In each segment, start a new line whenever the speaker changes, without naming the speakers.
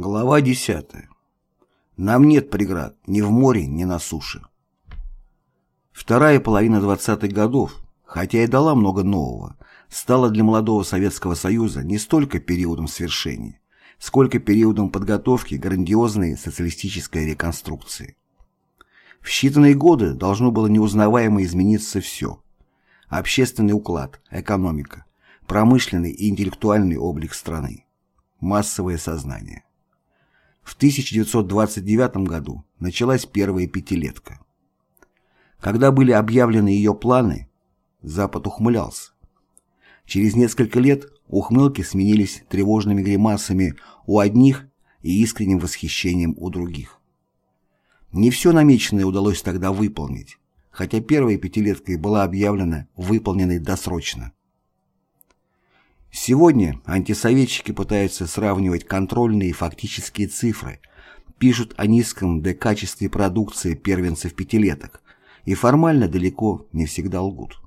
Глава 10. Нам нет преград ни в море, ни на суше. Вторая половина 20-х годов, хотя и дала много нового, стала для молодого Советского Союза не столько периодом свершения, сколько периодом подготовки грандиозной социалистической реконструкции. В считанные годы должно было неузнаваемо измениться все. Общественный уклад, экономика, промышленный и интеллектуальный облик страны, массовое сознание. В 1929 году началась первая пятилетка. Когда были объявлены ее планы, Запад ухмылялся. Через несколько лет ухмылки сменились тревожными гримасами у одних и искренним восхищением у других. Не все намеченное удалось тогда выполнить, хотя первая пятилетка и была объявлена выполненной досрочно. Сегодня антисоветчики пытаются сравнивать контрольные и фактические цифры, пишут о низком декачестве продукции первенцев пятилеток и формально далеко не всегда лгут.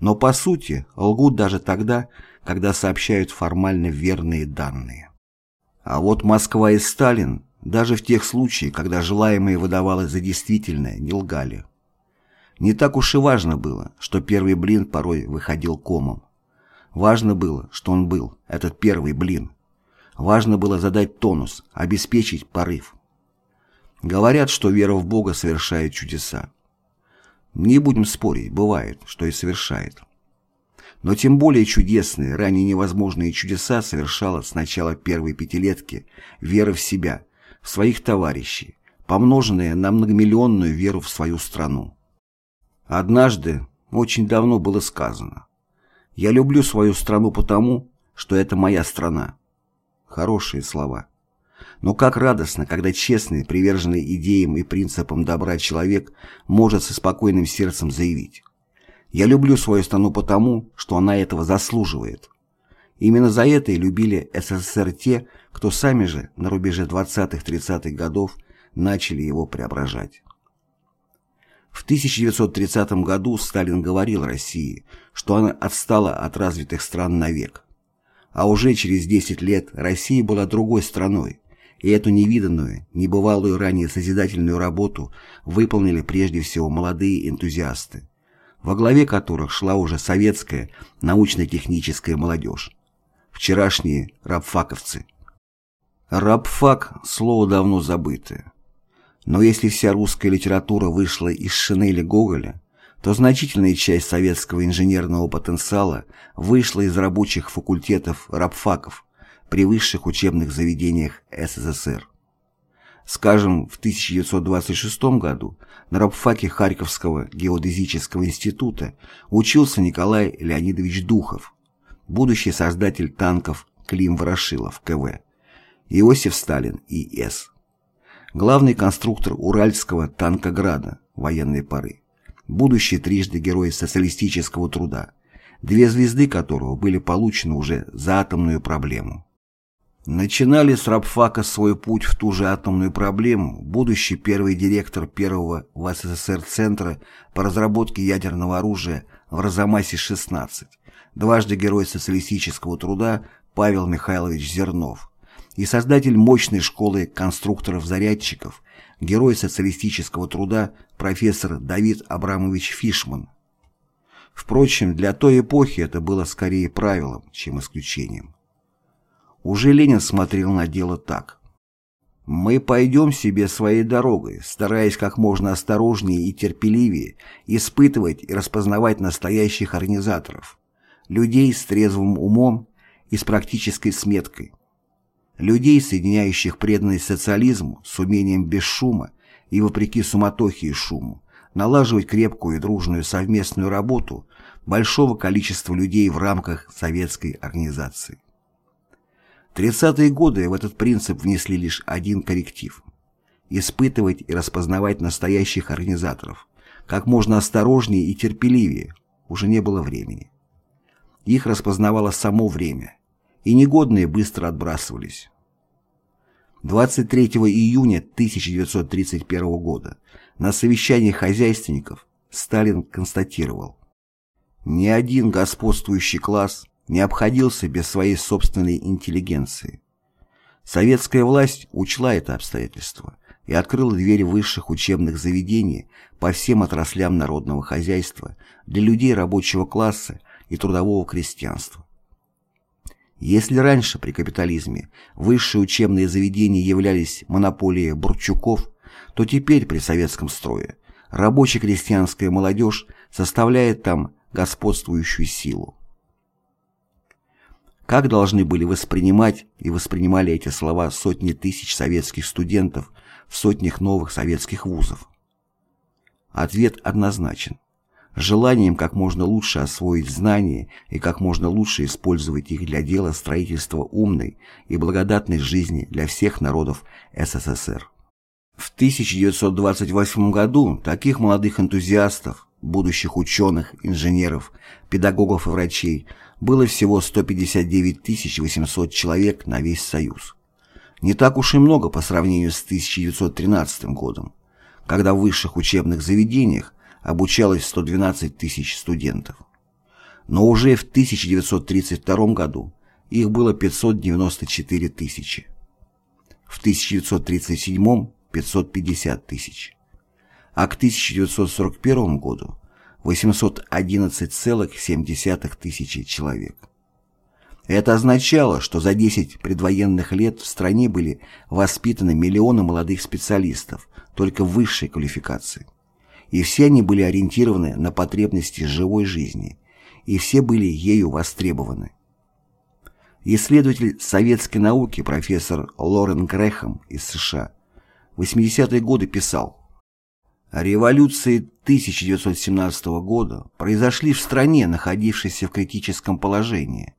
Но по сути лгут даже тогда, когда сообщают формально верные данные. А вот Москва и Сталин даже в тех случаях, когда желаемое выдавалось за действительное, не лгали. Не так уж и важно было, что первый блин порой выходил комом. Важно было, что он был, этот первый блин. Важно было задать тонус, обеспечить порыв. Говорят, что вера в Бога совершает чудеса. Не будем спорить, бывает, что и совершает. Но тем более чудесные, ранее невозможные чудеса совершала с начала первой пятилетки вера в себя, в своих товарищей, помноженная на многомиллионную веру в свою страну. Однажды, очень давно было сказано, я люблю свою страну потому, что это моя страна. Хорошие слова. Но как радостно, когда честный, приверженный идеям и принципам добра человек может со спокойным сердцем заявить «Я люблю свою страну потому, что она этого заслуживает». Именно за это и любили СССР те, кто сами же на рубеже 20-30-х годов начали его преображать. В 1930 году Сталин говорил России, что она отстала от развитых стран навек. А уже через 10 лет Россия была другой страной, и эту невиданную, небывалую ранее созидательную работу выполнили прежде всего молодые энтузиасты, во главе которых шла уже советская научно-техническая молодежь. Вчерашние рабфаковцы. Рабфак – слово давно забытое. Но если вся русская литература вышла из Шинеля Гоголя, то значительная часть советского инженерного потенциала вышла из рабочих факультетов рабфаков при высших учебных заведениях СССР. Скажем, в 1926 году на рабфаке Харьковского геодезического института учился Николай Леонидович Духов, будущий создатель танков Клим Ворошилов, КВ, Иосиф Сталин, И.С главный конструктор Уральского танкограда военной поры, будущий трижды герой социалистического труда, две звезды которого были получены уже за атомную проблему. Начинали с рабфака свой путь в ту же атомную проблему будущий первый директор первого в СССР Центра по разработке ядерного оружия в Розамасе-16, дважды герой социалистического труда Павел Михайлович Зернов, и создатель мощной школы конструкторов-зарядчиков, герой социалистического труда профессор Давид Абрамович Фишман. Впрочем, для той эпохи это было скорее правилом, чем исключением. Уже Ленин смотрел на дело так. «Мы пойдем себе своей дорогой, стараясь как можно осторожнее и терпеливее испытывать и распознавать настоящих организаторов, людей с трезвым умом и с практической сметкой, людей, соединяющих преданность социализму с умением без шума и вопреки суматохе и шуму, налаживать крепкую и дружную совместную работу большого количества людей в рамках советской организации. 30-е годы в этот принцип внесли лишь один корректив – испытывать и распознавать настоящих организаторов, как можно осторожнее и терпеливее, уже не было времени. Их распознавало само время, и негодные быстро отбрасывались. 23 июня 1931 года на совещании хозяйственников Сталин констатировал «Ни один господствующий класс не обходился без своей собственной интеллигенции. Советская власть учла это обстоятельство и открыла двери высших учебных заведений по всем отраслям народного хозяйства для людей рабочего класса и трудового крестьянства. Если раньше при капитализме высшие учебные заведения являлись монополией Бурчуков, то теперь при советском строе рабоче-крестьянская молодежь составляет там господствующую силу. Как должны были воспринимать и воспринимали эти слова сотни тысяч советских студентов в сотнях новых советских вузов? Ответ однозначен. Желанием как можно лучше освоить знания и как можно лучше использовать их для дела строительства умной и благодатной жизни для всех народов СССР. В 1928 году таких молодых энтузиастов, будущих ученых, инженеров, педагогов и врачей было всего 159 800 человек на весь Союз. Не так уж и много по сравнению с 1913 годом, когда в высших учебных заведениях обучалось 112 тысяч студентов. Но уже в 1932 году их было 594 тысячи. В 1937 – 550 тысяч. А к 1941 году 811,7 тысячи человек. Это означало, что за 10 предвоенных лет в стране были воспитаны миллионы молодых специалистов только высшей квалификации. И все они были ориентированы на потребности живой жизни, и все были ею востребованы. Исследователь советской науки профессор Лорен Грэхэм из США в 80-е годы писал Революции 1917 года произошли в стране, находившейся в критическом положении.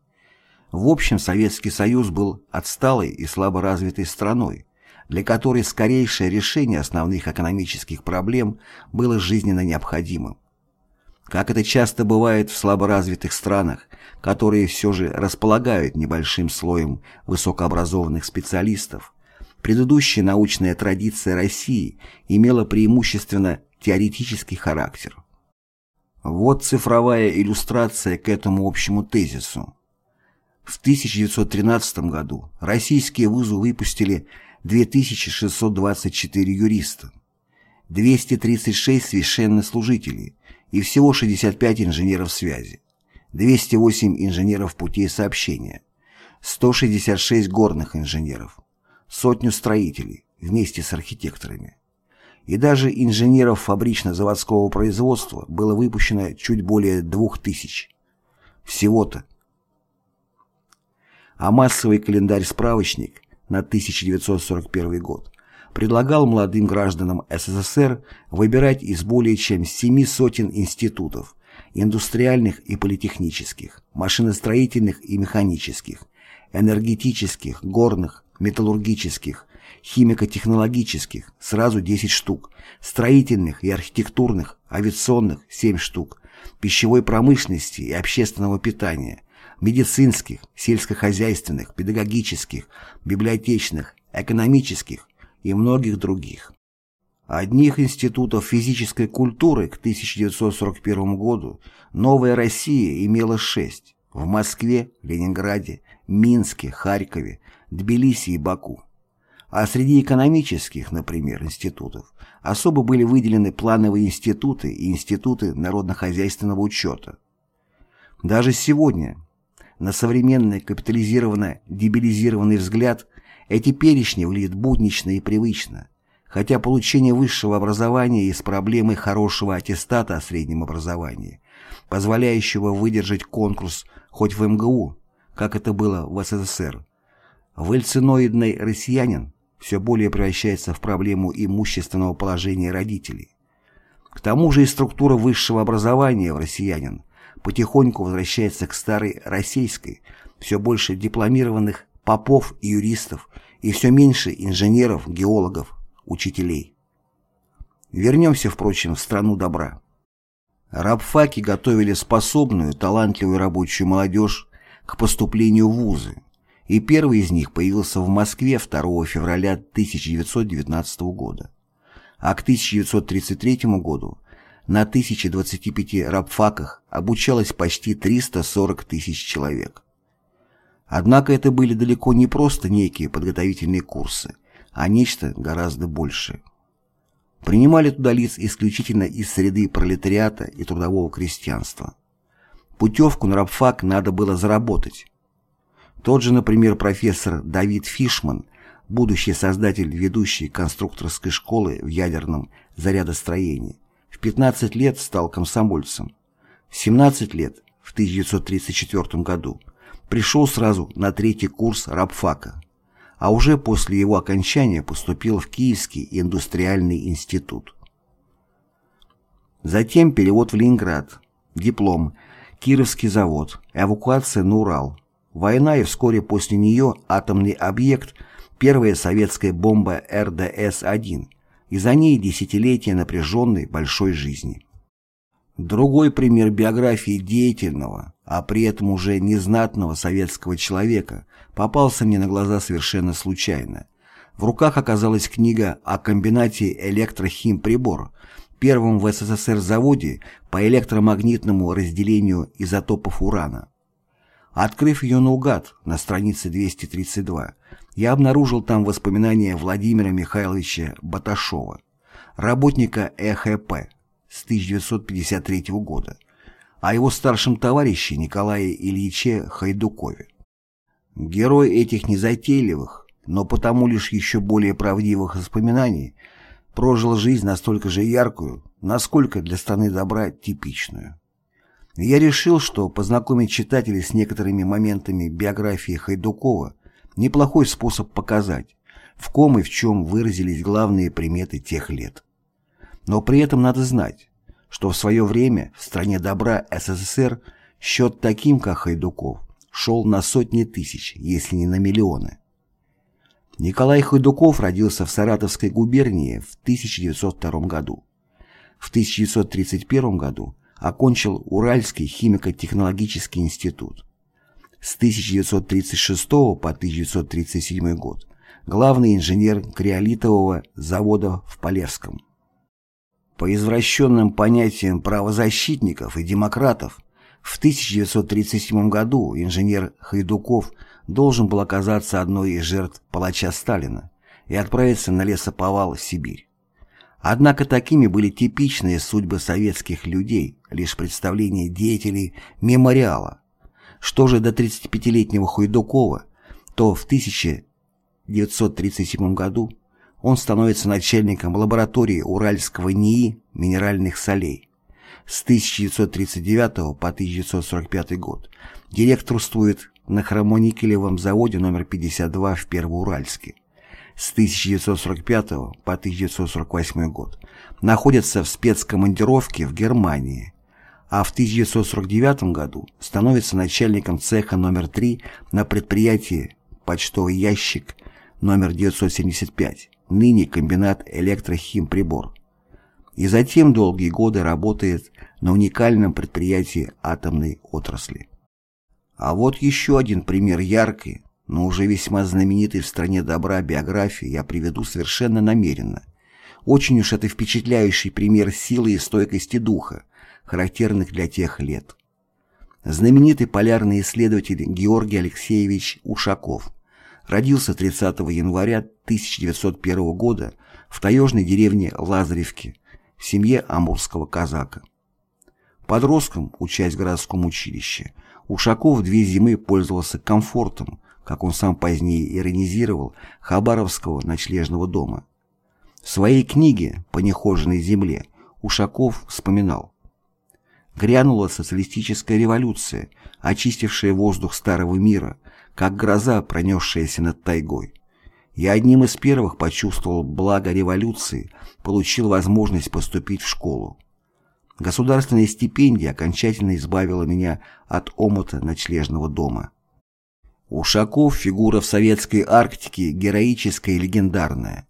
В общем, Советский Союз был отсталой и слабо развитой страной, для которой скорейшее решение основных экономических проблем было жизненно необходимым. Как это часто бывает в слаборазвитых странах, которые все же располагают небольшим слоем высокообразованных специалистов, Предыдущая научная традиция России имела преимущественно теоретический характер. Вот цифровая иллюстрация к этому общему тезису. В 1913 году российские вузы выпустили 2624 юриста, 236 священнослужителей и всего 65 инженеров связи, 208 инженеров путей сообщения, 166 горных инженеров, сотню строителей вместе с архитекторами. И даже инженеров фабрично-заводского производства было выпущено чуть более двух тысяч. Всего-то. А массовый календарь-справочник на 1941 год. Предлагал молодым гражданам СССР выбирать из более чем семи сотен институтов, индустриальных и политехнических, машиностроительных и механических, энергетических, горных, металлургических, химико-технологических – сразу 10 штук, строительных и архитектурных, авиационных – 7 штук, пищевой промышленности и общественного питания, медицинских, сельскохозяйственных, педагогических, библиотечных, экономических и многих других. Одних институтов физической культуры к 1941 году «Новая Россия» имела шесть в Москве, Ленинграде, Минске, Харькове, Тбилиси и Баку. А среди экономических, например, институтов особо были выделены плановые институты и институты народно-хозяйственного учета. Даже сегодня, на современный капитализированно-дебилизированный взгляд, эти перечни выглядят буднично и привычно, хотя получение высшего образования из проблемы хорошего аттестата о среднем образовании, позволяющего выдержать конкурс хоть в МГУ, как это было в СССР, Вальциноидный россиянин все более превращается в проблему имущественного положения родителей. К тому же и структура высшего образования в россиянин потихоньку возвращается к старой российской, все больше дипломированных попов и юристов и все меньше инженеров, геологов, учителей. Вернемся, впрочем, в страну добра. Рабфаки готовили способную, талантливую рабочую молодежь к поступлению в вузы, и первый из них появился в Москве 2 февраля 1919 года. А к 1933 году на 1025 рабфаках обучалось почти 340 тысяч человек. Однако это были далеко не просто некие подготовительные курсы, а нечто гораздо большее. Принимали туда лиц исключительно из среды пролетариата и трудового крестьянства. Путевку на рабфак надо было заработать. Тот же, например, профессор Давид Фишман, будущий создатель ведущей конструкторской школы в ядерном зарядостроении, в 15 лет стал комсомольцем. В 17 лет, в 1934 году, пришел сразу на третий курс рабфака а уже после его окончания поступил в Киевский индустриальный институт. Затем перевод в Ленинград, диплом, Кировский завод, эвакуация на Урал, война и вскоре после нее атомный объект, первая советская бомба РДС-1 и за ней десятилетия напряженной большой жизни. Другой пример биографии деятельного, а при этом уже незнатного советского человека, попался мне на глаза совершенно случайно. В руках оказалась книга о комбинате «Электрохимприбор», первом в СССР заводе по электромагнитному разделению изотопов урана. Открыв ее наугад на странице 232, я обнаружил там воспоминания Владимира Михайловича Баташова, работника ЭХП с 1953 года, о его старшем товарище Николае Ильиче Хайдукове. Герой этих незатейливых, но потому лишь еще более правдивых воспоминаний прожил жизнь настолько же яркую, насколько для страны добра типичную. Я решил, что познакомить читателей с некоторыми моментами биографии Хайдукова – неплохой способ показать, в ком и в чем выразились главные приметы тех лет. Но при этом надо знать, что в свое время в стране добра СССР счет таким, как Хайдуков, шел на сотни тысяч, если не на миллионы. Николай Хайдуков родился в Саратовской губернии в 1902 году. В 1931 году окончил Уральский химико-технологический институт. С 1936 по 1937 год главный инженер криолитового завода в Полевском. По извращенным понятиям правозащитников и демократов, в 1937 году инженер Хайдуков должен был оказаться одной из жертв палача Сталина и отправиться на лесоповал в Сибирь. Однако такими были типичные судьбы советских людей, лишь представления деятелей мемориала. Что же до 35-летнего Хайдукова, то в 1937 году он становится начальником лаборатории Уральского НИИ минеральных солей. С 1939 по 1945 год директорствует на хромоникелевом заводе номер 52 в Первоуральске. С 1945 по 1948 год находится в спецкомандировке в Германии, а в 1949 году становится начальником цеха номер 3 на предприятии «Почтовый ящик» номер 975 ныне комбинат «Электрохимприбор». И затем долгие годы работает на уникальном предприятии атомной отрасли. А вот еще один пример яркой, но уже весьма знаменитой в стране добра биографии я приведу совершенно намеренно. Очень уж это впечатляющий пример силы и стойкости духа, характерных для тех лет. Знаменитый полярный исследователь Георгий Алексеевич Ушаков родился 30 января 1901 года в таежной деревне Лазаревки в семье амурского казака. Подростком, учась в городском училище, Ушаков две зимы пользовался комфортом, как он сам позднее иронизировал, Хабаровского ночлежного дома. В своей книге «По нехоженной земле» Ушаков вспоминал Грянула социалистическая революция, очистившая воздух старого мира, как гроза, пронесшаяся над тайгой. Я одним из первых почувствовал благо революции, получил возможность поступить в школу. Государственная стипендия окончательно избавила меня от омута ночлежного дома. Ушаков – фигура в советской Арктике героическая и легендарная.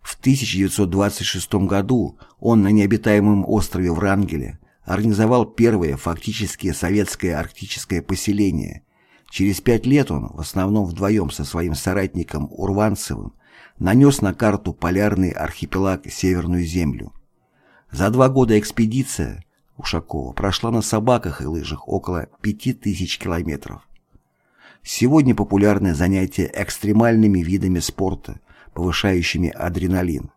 В 1926 году он на необитаемом острове Врангеля организовал первое фактически советское арктическое поселение. Через пять лет он, в основном вдвоем со своим соратником Урванцевым, нанес на карту полярный архипелаг Северную Землю. За два года экспедиция Ушакова прошла на собаках и лыжах около 5000 километров. Сегодня популярны занятия экстремальными видами спорта, повышающими адреналин.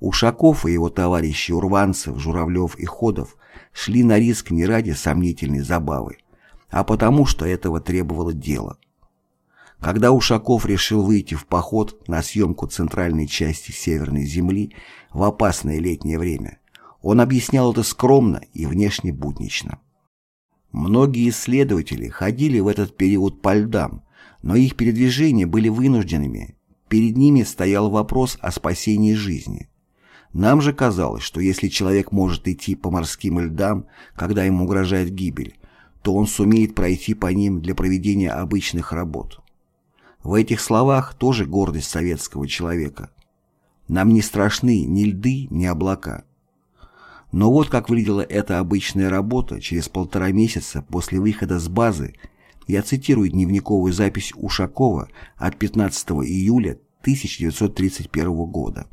Ушаков и его товарищи Урванцев, Журавлев и Ходов шли на риск не ради сомнительной забавы, а потому, что этого требовало дело. Когда Ушаков решил выйти в поход на съемку центральной части Северной Земли в опасное летнее время, он объяснял это скромно и внешне буднично. Многие исследователи ходили в этот период по льдам, но их передвижения были вынужденными. Перед ними стоял вопрос о спасении жизни. Нам же казалось, что если человек может идти по морским льдам, когда ему угрожает гибель, то он сумеет пройти по ним для проведения обычных работ. В этих словах тоже гордость советского человека. Нам не страшны ни льды, ни облака. Но вот как выглядела эта обычная работа через полтора месяца после выхода с базы, я цитирую дневниковую запись Ушакова от 15 июля 1931 года.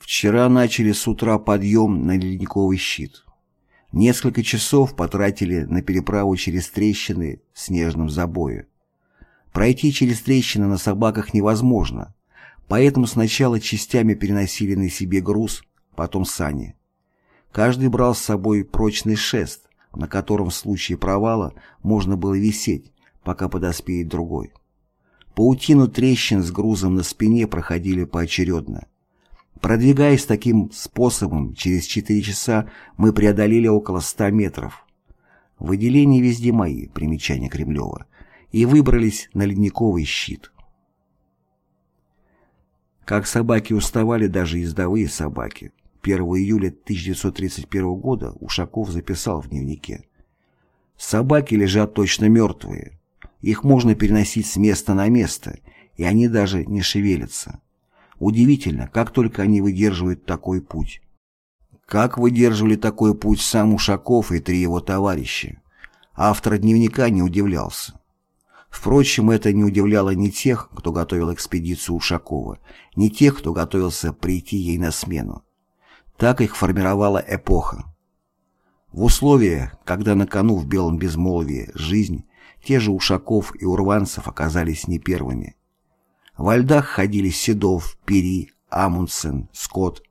«Вчера начали с утра подъем на ледниковый щит. Несколько часов потратили на переправу через трещины в снежном забое. Пройти через трещины на собаках невозможно, поэтому сначала частями переносили на себе груз, потом сани. Каждый брал с собой прочный шест, на котором в случае провала можно было висеть, пока подоспеет другой. Паутину трещин с грузом на спине проходили поочередно. Продвигаясь таким способом, через 4 часа мы преодолели около 100 метров. Выделения везде мои, примечание Кремлева, и выбрались на ледниковый щит. Как собаки уставали даже ездовые собаки. 1 июля 1931 года Ушаков записал в дневнике. «Собаки лежат точно мертвые. Их можно переносить с места на место, и они даже не шевелятся. Удивительно, как только они выдерживают такой путь. Как выдерживали такой путь сам Ушаков и три его товарища. Автор дневника не удивлялся. Впрочем, это не удивляло ни тех, кто готовил экспедицию Ушакова, ни тех, кто готовился прийти ей на смену. Так их формировала эпоха. В условиях, когда на кону в белом безмолвии жизнь, те же Ушаков и Урванцев оказались не первыми. Во льдах ходили Седов, Пери, Амундсен, Скотт.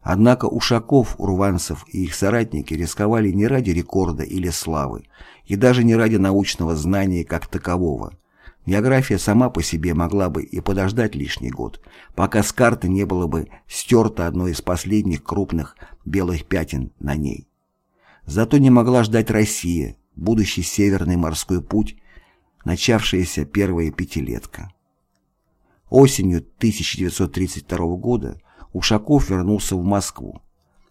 Однако Ушаков, Урванцев и их соратники рисковали не ради рекорда или славы, и даже не ради научного знания как такового, География сама по себе могла бы и подождать лишний год, пока с карты не было бы стерто одно из последних крупных белых пятен на ней. Зато не могла ждать Россия, будущий Северный морской путь, начавшаяся первая пятилетка. Осенью 1932 года Ушаков вернулся в Москву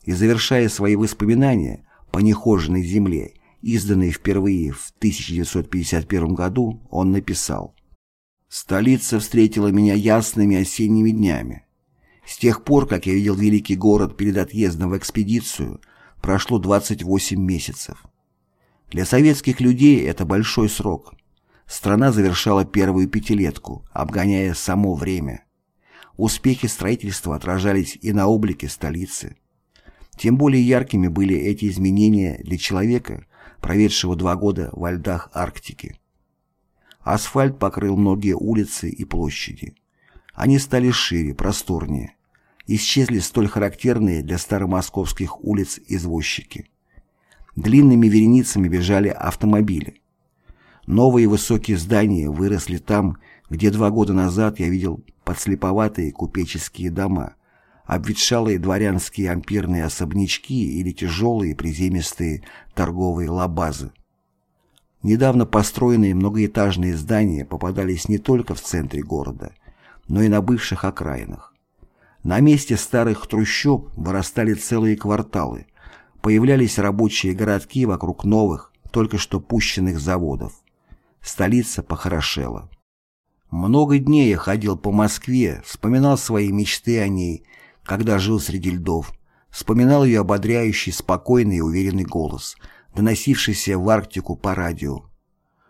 и, завершая свои воспоминания по нехоженной земле изданный впервые в 1951 году, он написал «Столица встретила меня ясными осенними днями. С тех пор, как я видел великий город перед отъездом в экспедицию, прошло 28 месяцев. Для советских людей это большой срок. Страна завершала первую пятилетку, обгоняя само время. Успехи строительства отражались и на облике столицы. Тем более яркими были эти изменения для человека, проведшего два года во льдах Арктики. Асфальт покрыл многие улицы и площади. Они стали шире, просторнее. Исчезли столь характерные для старомосковских улиц извозчики. Длинными вереницами бежали автомобили. Новые высокие здания выросли там, где два года назад я видел подслеповатые купеческие дома, обветшалые дворянские ампирные особнячки или тяжелые приземистые торговые лабазы. Недавно построенные многоэтажные здания попадались не только в центре города, но и на бывших окраинах. На месте старых трущоб вырастали целые кварталы, появлялись рабочие городки вокруг новых, только что пущенных заводов. Столица похорошела. Много дней я ходил по Москве, вспоминал свои мечты о ней когда жил среди льдов, вспоминал ее ободряющий, спокойный и уверенный голос, доносившийся в Арктику по радио.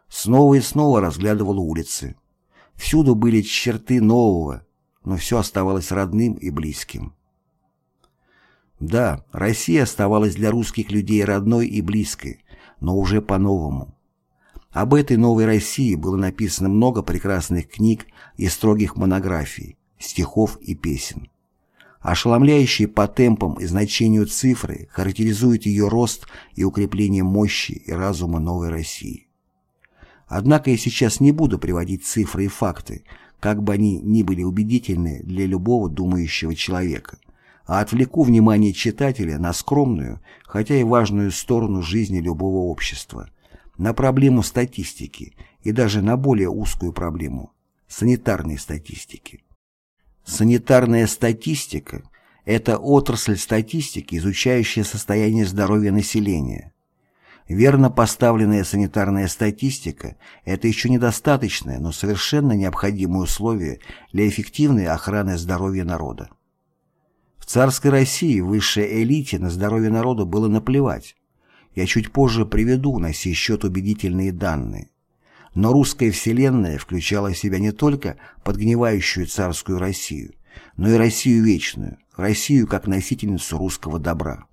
Снова и снова разглядывал улицы. Всюду были черты нового, но все оставалось родным и близким. Да, Россия оставалась для русских людей родной и близкой, но уже по-новому. Об этой новой России было написано много прекрасных книг и строгих монографий, стихов и песен. Ошеломляющие по темпам и значению цифры характеризуют ее рост и укрепление мощи и разума новой России. Однако я сейчас не буду приводить цифры и факты, как бы они ни были убедительны для любого думающего человека, а отвлеку внимание читателя на скромную, хотя и важную сторону жизни любого общества, на проблему статистики и даже на более узкую проблему – санитарной статистики. Санитарная статистика – это отрасль статистики, изучающая состояние здоровья населения. Верно поставленная санитарная статистика – это еще недостаточное, но совершенно необходимое условие для эффективной охраны здоровья народа. В царской России высшей элите на здоровье народа было наплевать. Я чуть позже приведу на сей счет убедительные данные. Но русская вселенная включала в себя не только подгнивающую царскую Россию, но и Россию вечную, Россию как носительницу русского добра.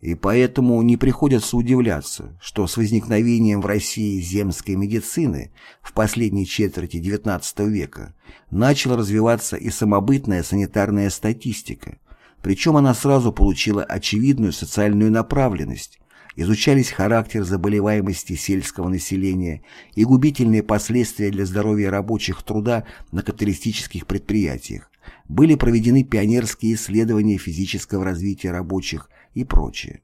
И поэтому не приходится удивляться, что с возникновением в России земской медицины в последней четверти XIX века начала развиваться и самобытная санитарная статистика, причем она сразу получила очевидную социальную направленность, изучались характер заболеваемости сельского населения и губительные последствия для здоровья рабочих труда на капиталистических предприятиях, были проведены пионерские исследования физического развития рабочих и прочее.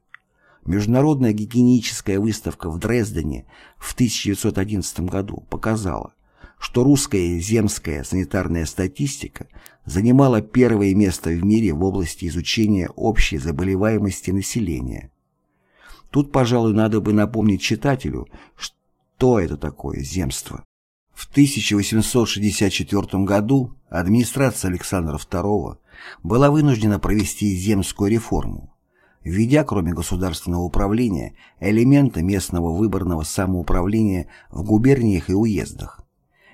Международная гигиеническая выставка в Дрездене в 1911 году показала, что русская земская санитарная статистика занимала первое место в мире в области изучения общей заболеваемости населения. Тут, пожалуй, надо бы напомнить читателю, что это такое земство. В 1864 году администрация Александра II была вынуждена провести земскую реформу, введя, кроме государственного управления, элементы местного выборного самоуправления в губерниях и уездах.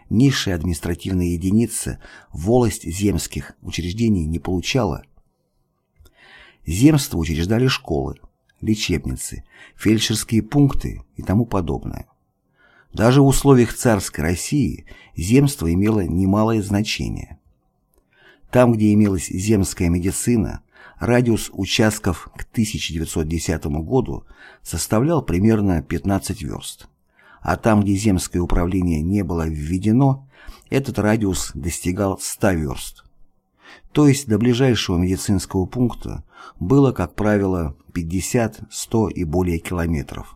Низшая административная единица волость земских учреждений не получала. Земство учреждали школы, лечебницы, фельдшерские пункты и тому подобное. Даже в условиях царской России земство имело немалое значение. Там, где имелась земская медицина, радиус участков к 1910 году составлял примерно 15 верст. А там, где земское управление не было введено, этот радиус достигал 100 верст. То есть до ближайшего медицинского пункта было, как правило, 50, 100 и более километров.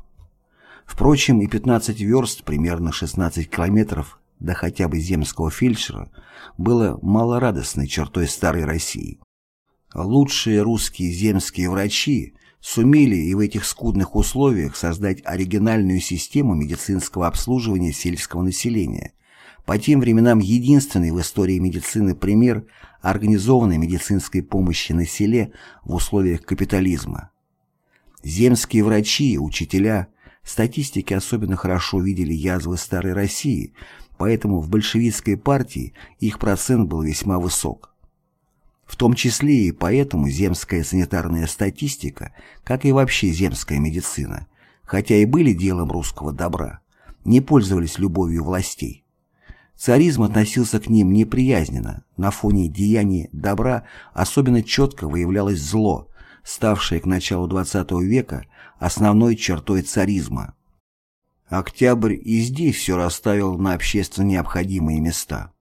Впрочем, и 15 верст, примерно 16 километров, до хотя бы земского фельдшера, было малорадостной чертой старой России. Лучшие русские земские врачи сумели и в этих скудных условиях создать оригинальную систему медицинского обслуживания сельского населения, по тем временам единственный в истории медицины пример организованной медицинской помощи на селе в условиях капитализма. Земские врачи, учителя, статистики особенно хорошо видели язвы старой России, поэтому в большевистской партии их процент был весьма высок. В том числе и поэтому земская санитарная статистика, как и вообще земская медицина, хотя и были делом русского добра, не пользовались любовью властей. Царизм относился к ним неприязненно, на фоне деяний добра особенно четко выявлялось зло, ставшее к началу XX века основной чертой царизма. Октябрь и здесь все расставил на общественно необходимые места.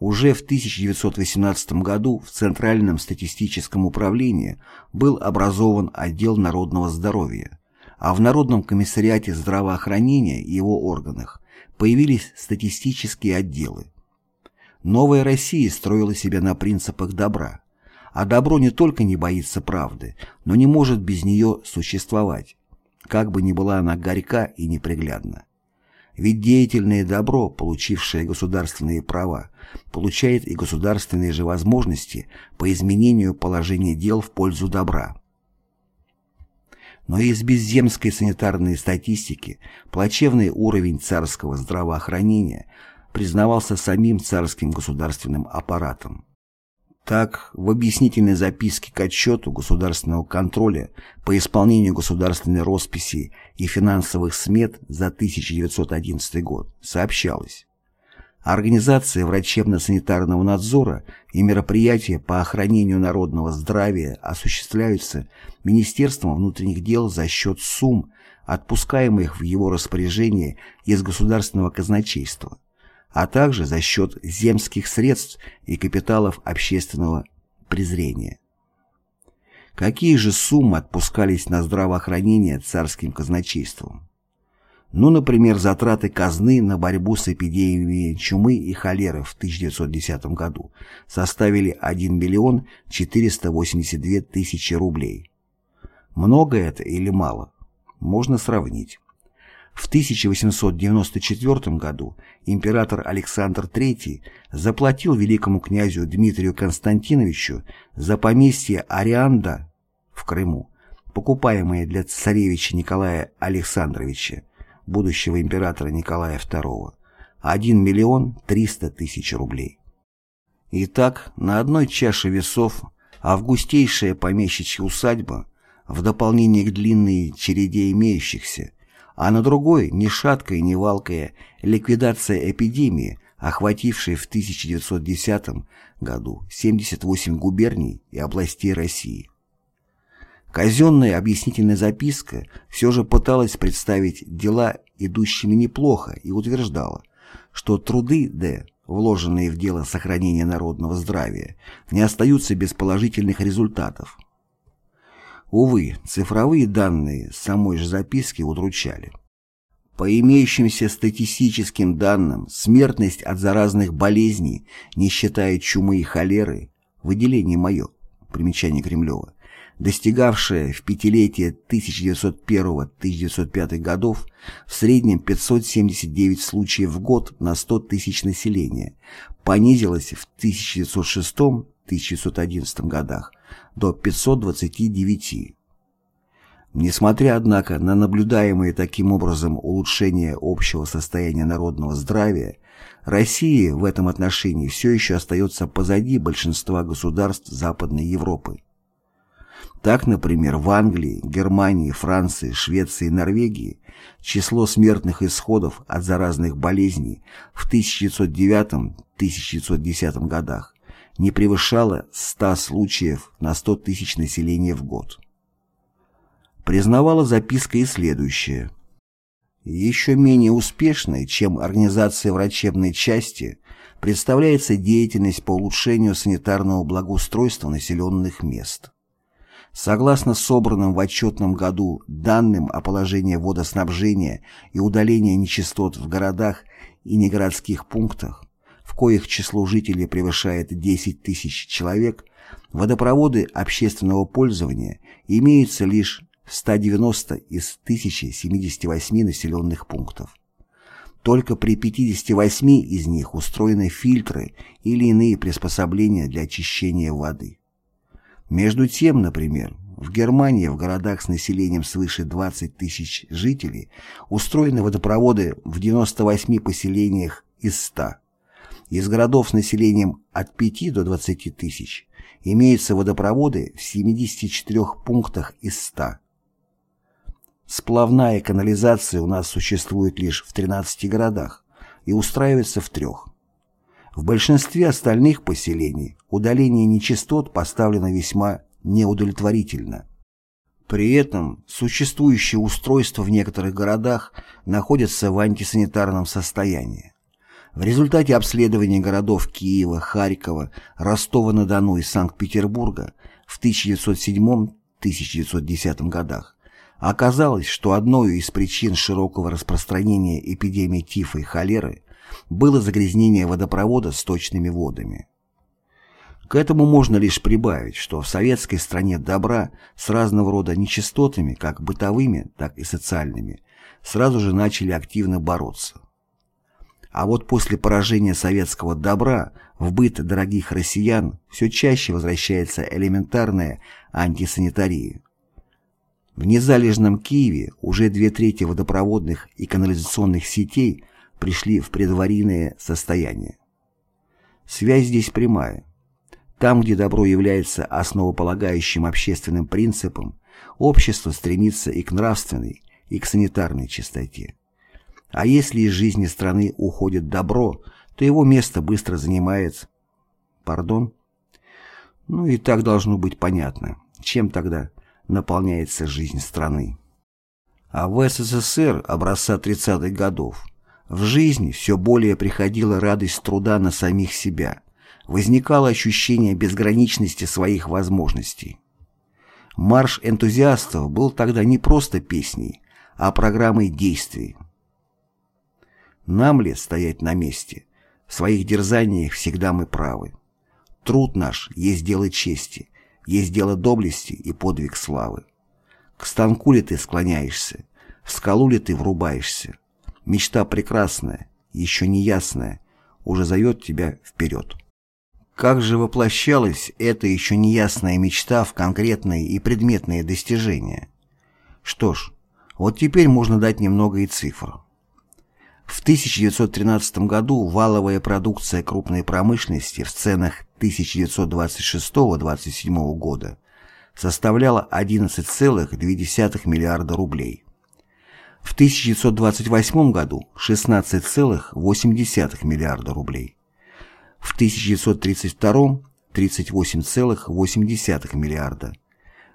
Уже в 1918 году в Центральном статистическом управлении был образован отдел народного здоровья, а в Народном комиссариате здравоохранения и его органах появились статистические отделы. Новая Россия строила себя на принципах добра, а добро не только не боится правды, но не может без нее существовать, как бы ни была она горька и неприглядна. Ведь деятельное добро, получившее государственные права, получает и государственные же возможности по изменению положения дел в пользу добра. Но из безземской санитарной статистики плачевный уровень царского здравоохранения признавался самим царским государственным аппаратом. Так, в объяснительной записке к отчету государственного контроля по исполнению государственной росписи и финансовых смет за 1911 год сообщалось, Организация врачебно-санитарного надзора и мероприятия по охранению народного здравия осуществляются Министерством внутренних дел за счет сумм, отпускаемых в его распоряжение из государственного казначейства, а также за счет земских средств и капиталов общественного презрения. Какие же суммы отпускались на здравоохранение царским казначейством? Ну, например, затраты казны на борьбу с эпидемией чумы и холеры в 1910 году составили 1 миллион 482 тысячи рублей. Много это или мало? Можно сравнить. В 1894 году император Александр III заплатил великому князю Дмитрию Константиновичу за поместье Арианда в Крыму, покупаемое для царевича Николая Александровича, будущего императора Николая II, 1 миллион 300 тысяч рублей. Итак, на одной чаше весов августейшая помещичья усадьба, в дополнение к длинной череде имеющихся, а на другой ни шаткая, ни валкая ликвидация эпидемии, охватившей в 1910 году 78 губерний и областей России. Казенная объяснительная записка все же пыталась представить дела идущими неплохо и утверждала, что труды Д, вложенные в дело сохранения народного здравия, не остаются без положительных результатов. Увы, цифровые данные самой же записки удручали. По имеющимся статистическим данным, смертность от заразных болезней, не считая чумы и холеры, выделение мое, примечание Кремлева, достигавшая в пятилетие 1901-1905 годов в среднем 579 случаев в год на 100 тысяч населения, понизилась в 1906-1911 годах до 529. Несмотря, однако, на наблюдаемые таким образом улучшение общего состояния народного здравия, Россия в этом отношении все еще остается позади большинства государств Западной Европы. Так, например, в Англии, Германии, Франции, Швеции и Норвегии число смертных исходов от заразных болезней в 1909-1910 годах не превышало 100 случаев на 100 тысяч населения в год. Признавала записка и следующее. Еще менее успешной, чем организация врачебной части, представляется деятельность по улучшению санитарного благоустройства населенных мест. Согласно собранным в отчетном году данным о положении водоснабжения и удалении нечистот в городах и негородских пунктах, в коих число жителей превышает 10 тысяч человек, водопроводы общественного пользования имеются лишь в 190 из 1078 населенных пунктов. Только при 58 из них устроены фильтры или иные приспособления для очищения воды. Между тем, например, в Германии в городах с населением свыше 20 тысяч жителей устроены водопроводы в 98 поселениях из 100. Из городов с населением от 5 до 20 тысяч имеются водопроводы в 74 пунктах из 100. Сплавная канализация у нас существует лишь в 13 городах и устраивается в трех. В большинстве остальных поселений удаление нечистот поставлено весьма неудовлетворительно. При этом существующие устройства в некоторых городах находятся в антисанитарном состоянии. В результате обследования городов Киева, Харькова, Ростова-на-Дону и Санкт-Петербурга в 1907-1910 годах оказалось, что одной из причин широкого распространения эпидемии тифа и холеры было загрязнение водопровода сточными водами. К этому можно лишь прибавить, что в советской стране добра с разного рода нечистотами, как бытовыми, так и социальными, сразу же начали активно бороться. А вот после поражения советского добра в быт дорогих россиян все чаще возвращается элементарная антисанитария. В незалежном Киеве уже две трети водопроводных и канализационных сетей пришли в предварийное состояние. Связь здесь прямая. Там, где добро является основополагающим общественным принципом, общество стремится и к нравственной, и к санитарной чистоте. А если из жизни страны уходит добро, то его место быстро занимает... Пардон? Ну и так должно быть понятно, чем тогда наполняется жизнь страны. А в СССР образца 30-х годов в жизни все более приходила радость труда на самих себя, возникало ощущение безграничности своих возможностей. Марш энтузиастов был тогда не просто песней, а программой действий. Нам ли стоять на месте? В своих дерзаниях всегда мы правы. Труд наш есть дело чести, есть дело доблести и подвиг славы. К станку ли ты склоняешься, в скалу ли ты врубаешься? Мечта прекрасная, еще не ясная, уже зовет тебя вперед. Как же воплощалась эта еще неясная мечта в конкретные и предметные достижения? Что ж, вот теперь можно дать немного и цифр. В 1913 году валовая продукция крупной промышленности в ценах 1926-27 года составляла 11,2 миллиарда рублей. В 1928 году 16,8 миллиарда рублей. В 1932 – 38,8 миллиарда.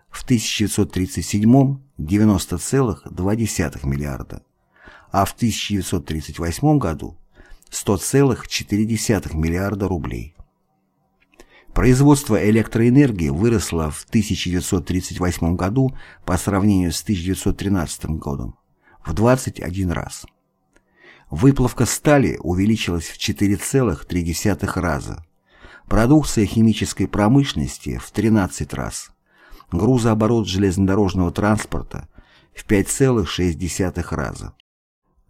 В 1937 – 90,2 миллиарда. А в 1938 году – 100,4 миллиарда рублей. Производство электроэнергии выросло в 1938 году по сравнению с 1913 годом в 21 раз. Выплавка стали увеличилась в 4,3 раза. Продукция химической промышленности в 13 раз. Грузооборот железнодорожного транспорта в 5,6 раза.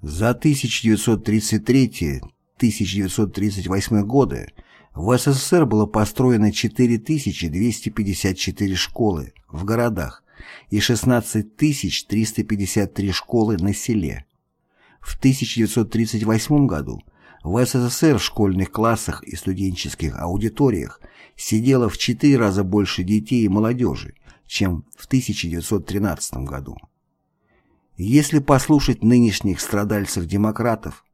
За 1933-1938 годы в СССР было построено 4254 школы в городах и 16353 школы на селе. В 1938 году в СССР в школьных классах и студенческих аудиториях сидело в 4 раза больше детей и молодежи, чем в 1913 году. Если послушать нынешних страдальцев-демократов,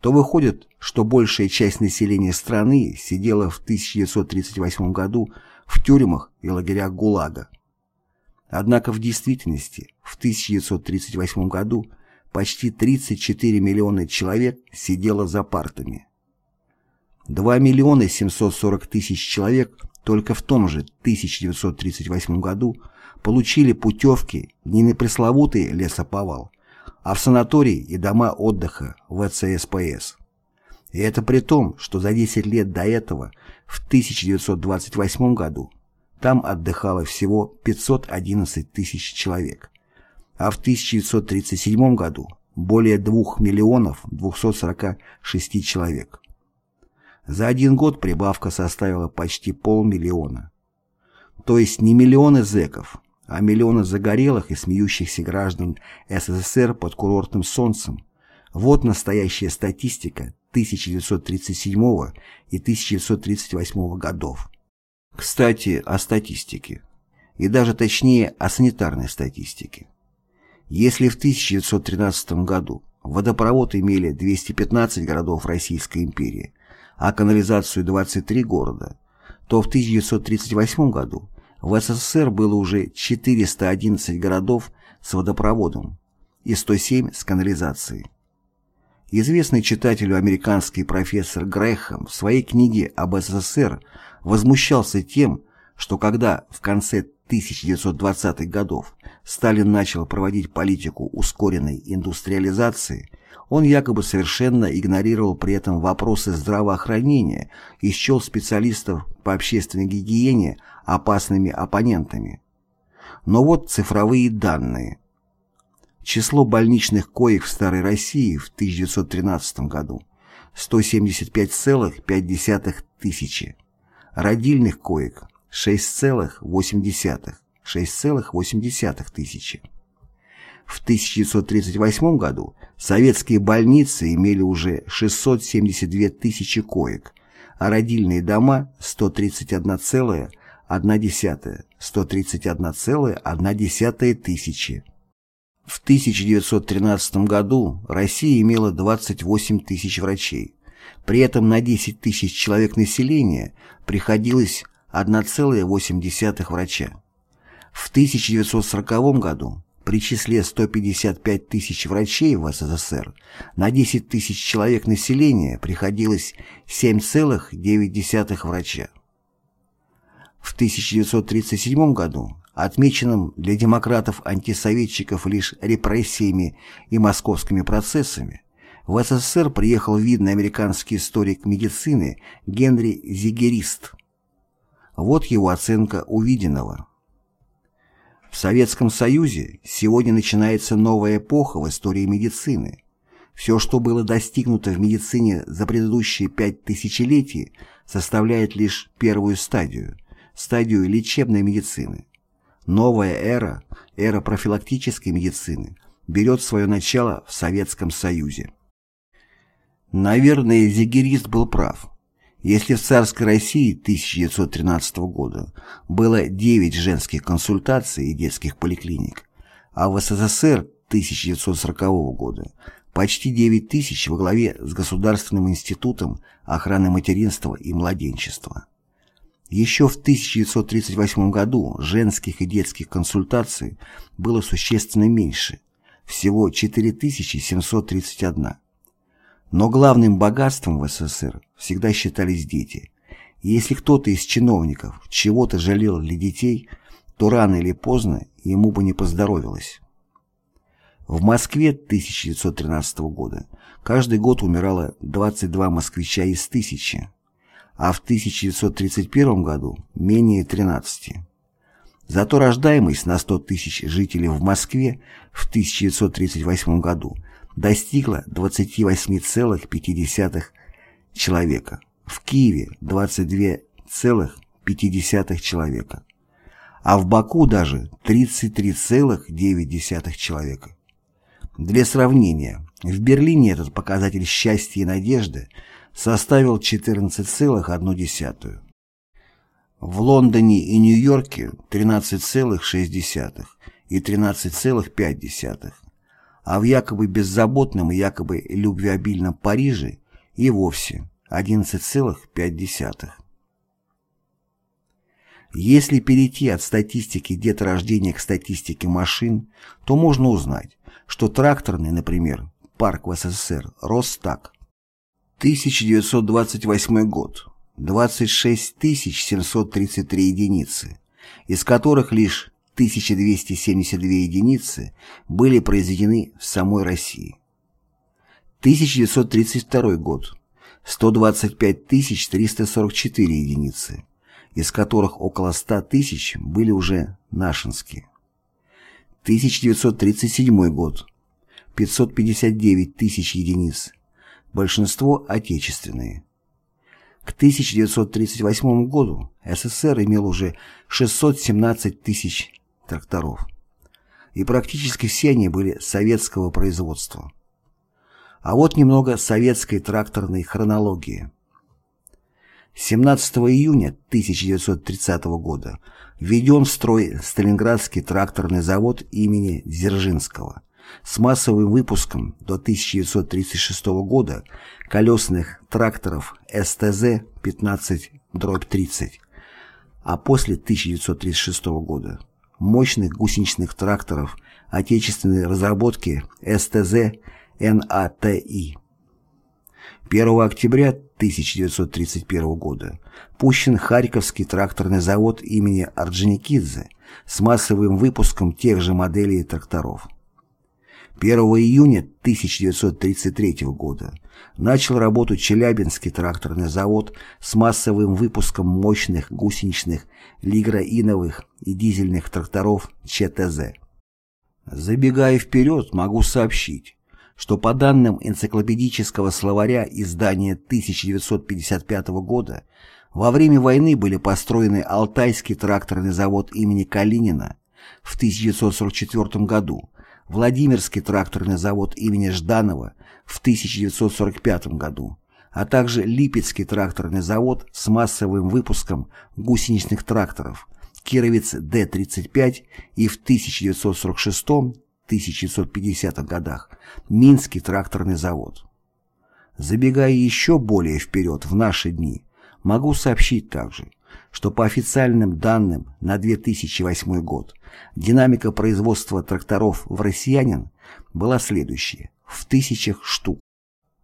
то выходит, что большая часть населения страны сидела в 1938 году в тюрьмах и лагерях ГУЛАГа. Однако в действительности в 1938 году почти 34 миллиона человек сидело за партами. 2 миллиона 740 тысяч человек только в том же 1938 году получили путевки не на пресловутый лесоповал, а в санатории и дома отдыха ВЦСПС. И это при том, что за 10 лет до этого, в 1928 году, там отдыхало всего 511 тысяч человек а в 1937 году более 2 миллионов 246 человек. За один год прибавка составила почти полмиллиона. То есть не миллионы зэков, а миллионы загорелых и смеющихся граждан СССР под курортным солнцем. Вот настоящая статистика 1937 и 1938 годов. Кстати, о статистике. И даже точнее о санитарной статистике. Если в 1913 году водопровод имели 215 городов Российской империи, а канализацию 23 города, то в 1938 году в СССР было уже 411 городов с водопроводом и 107 с канализацией. Известный читателю американский профессор Грэхэм в своей книге об СССР возмущался тем, что когда в конце 1920-х годов Сталин начал проводить политику ускоренной индустриализации, он якобы совершенно игнорировал при этом вопросы здравоохранения и счел специалистов по общественной гигиене опасными оппонентами. Но вот цифровые данные. Число больничных коек в Старой России в 1913 году 175,5 тысячи, родильных коек 6,8 6,8 тысячи. В 1938 году советские больницы имели уже 672 тысячи коек, а родильные дома 131,1, 131,1 тысячи. В 1913 году Россия имела 28 тысяч врачей. При этом на 10 тысяч человек населения приходилось 1,8 врача. В 1940 году при числе 155 тысяч врачей в СССР на 10 тысяч человек населения приходилось 7,9 врача. В 1937 году, отмеченном для демократов-антисоветчиков лишь репрессиями и московскими процессами, в СССР приехал видный американский историк медицины Генри Зигерист. Вот его оценка увиденного. В Советском Союзе сегодня начинается новая эпоха в истории медицины. Все, что было достигнуто в медицине за предыдущие пять тысячелетий, составляет лишь первую стадию, стадию лечебной медицины. Новая эра, эра профилактической медицины, берет свое начало в Советском Союзе. Наверное, Зигерист был прав. Если в царской России 1913 года было 9 женских консультаций и детских поликлиник, а в СССР 1940 года почти 9 тысяч во главе с Государственным институтом охраны материнства и младенчества. Еще в 1938 году женских и детских консультаций было существенно меньше, всего 4731. Но главным богатством в СССР всегда считались дети. И если кто-то из чиновников чего-то жалел для детей, то рано или поздно ему бы не поздоровилось. В Москве 1913 года каждый год умирало 22 москвича из тысячи, а в 1931 году менее 13. Зато рождаемость на 100 тысяч жителей в Москве в 1938 году достигла 28,5 человека, в Киеве 22,5 человека, а в Баку даже 33,9 человека. Для сравнения, в Берлине этот показатель счастья и надежды составил 14,1. В Лондоне и Нью-Йорке 13,6 и 13,5 а в якобы беззаботном и якобы любвеобильном Париже и вовсе 11,5. Если перейти от статистики деторождения к статистике машин, то можно узнать, что тракторный, например, парк в СССР рос так. 1928 год – 26 733 единицы, из которых лишь 1272 единицы были произведены в самой России. 1932 год. 125 344 единицы, из которых около 100 тысяч были уже нашинские. 1937 год. 559 тысяч единиц, большинство отечественные. К 1938 году СССР имел уже 617 тысяч тракторов. И практически все они были советского производства. А вот немного советской тракторной хронологии. 17 июня 1930 года введен в строй Сталинградский тракторный завод имени Дзержинского с массовым выпуском до 1936 года колесных тракторов СТЗ-15-30, а после 1936 года мощных гусеничных тракторов отечественной разработки СТЗ-НАТИ. 1 октября 1931 года пущен Харьковский тракторный завод имени Орджоникидзе с массовым выпуском тех же моделей тракторов. 1 июня 1933 года начал работу Челябинский тракторный завод с массовым выпуском мощных гусеничных лигроиновых и дизельных тракторов ЧТЗ. Забегая вперед, могу сообщить, что по данным энциклопедического словаря издания 1955 года во время войны были построены Алтайский тракторный завод имени Калинина в 1944 году, Владимирский тракторный завод имени Жданова в 1945 году, а также Липецкий тракторный завод с массовым выпуском гусеничных тракторов Кировец Д-35 и в 1946-1950 годах Минский тракторный завод. Забегая еще более вперед в наши дни, могу сообщить также, что по официальным данным на 2008 год динамика производства тракторов в «Россиянин» была следующая – в тысячах штук.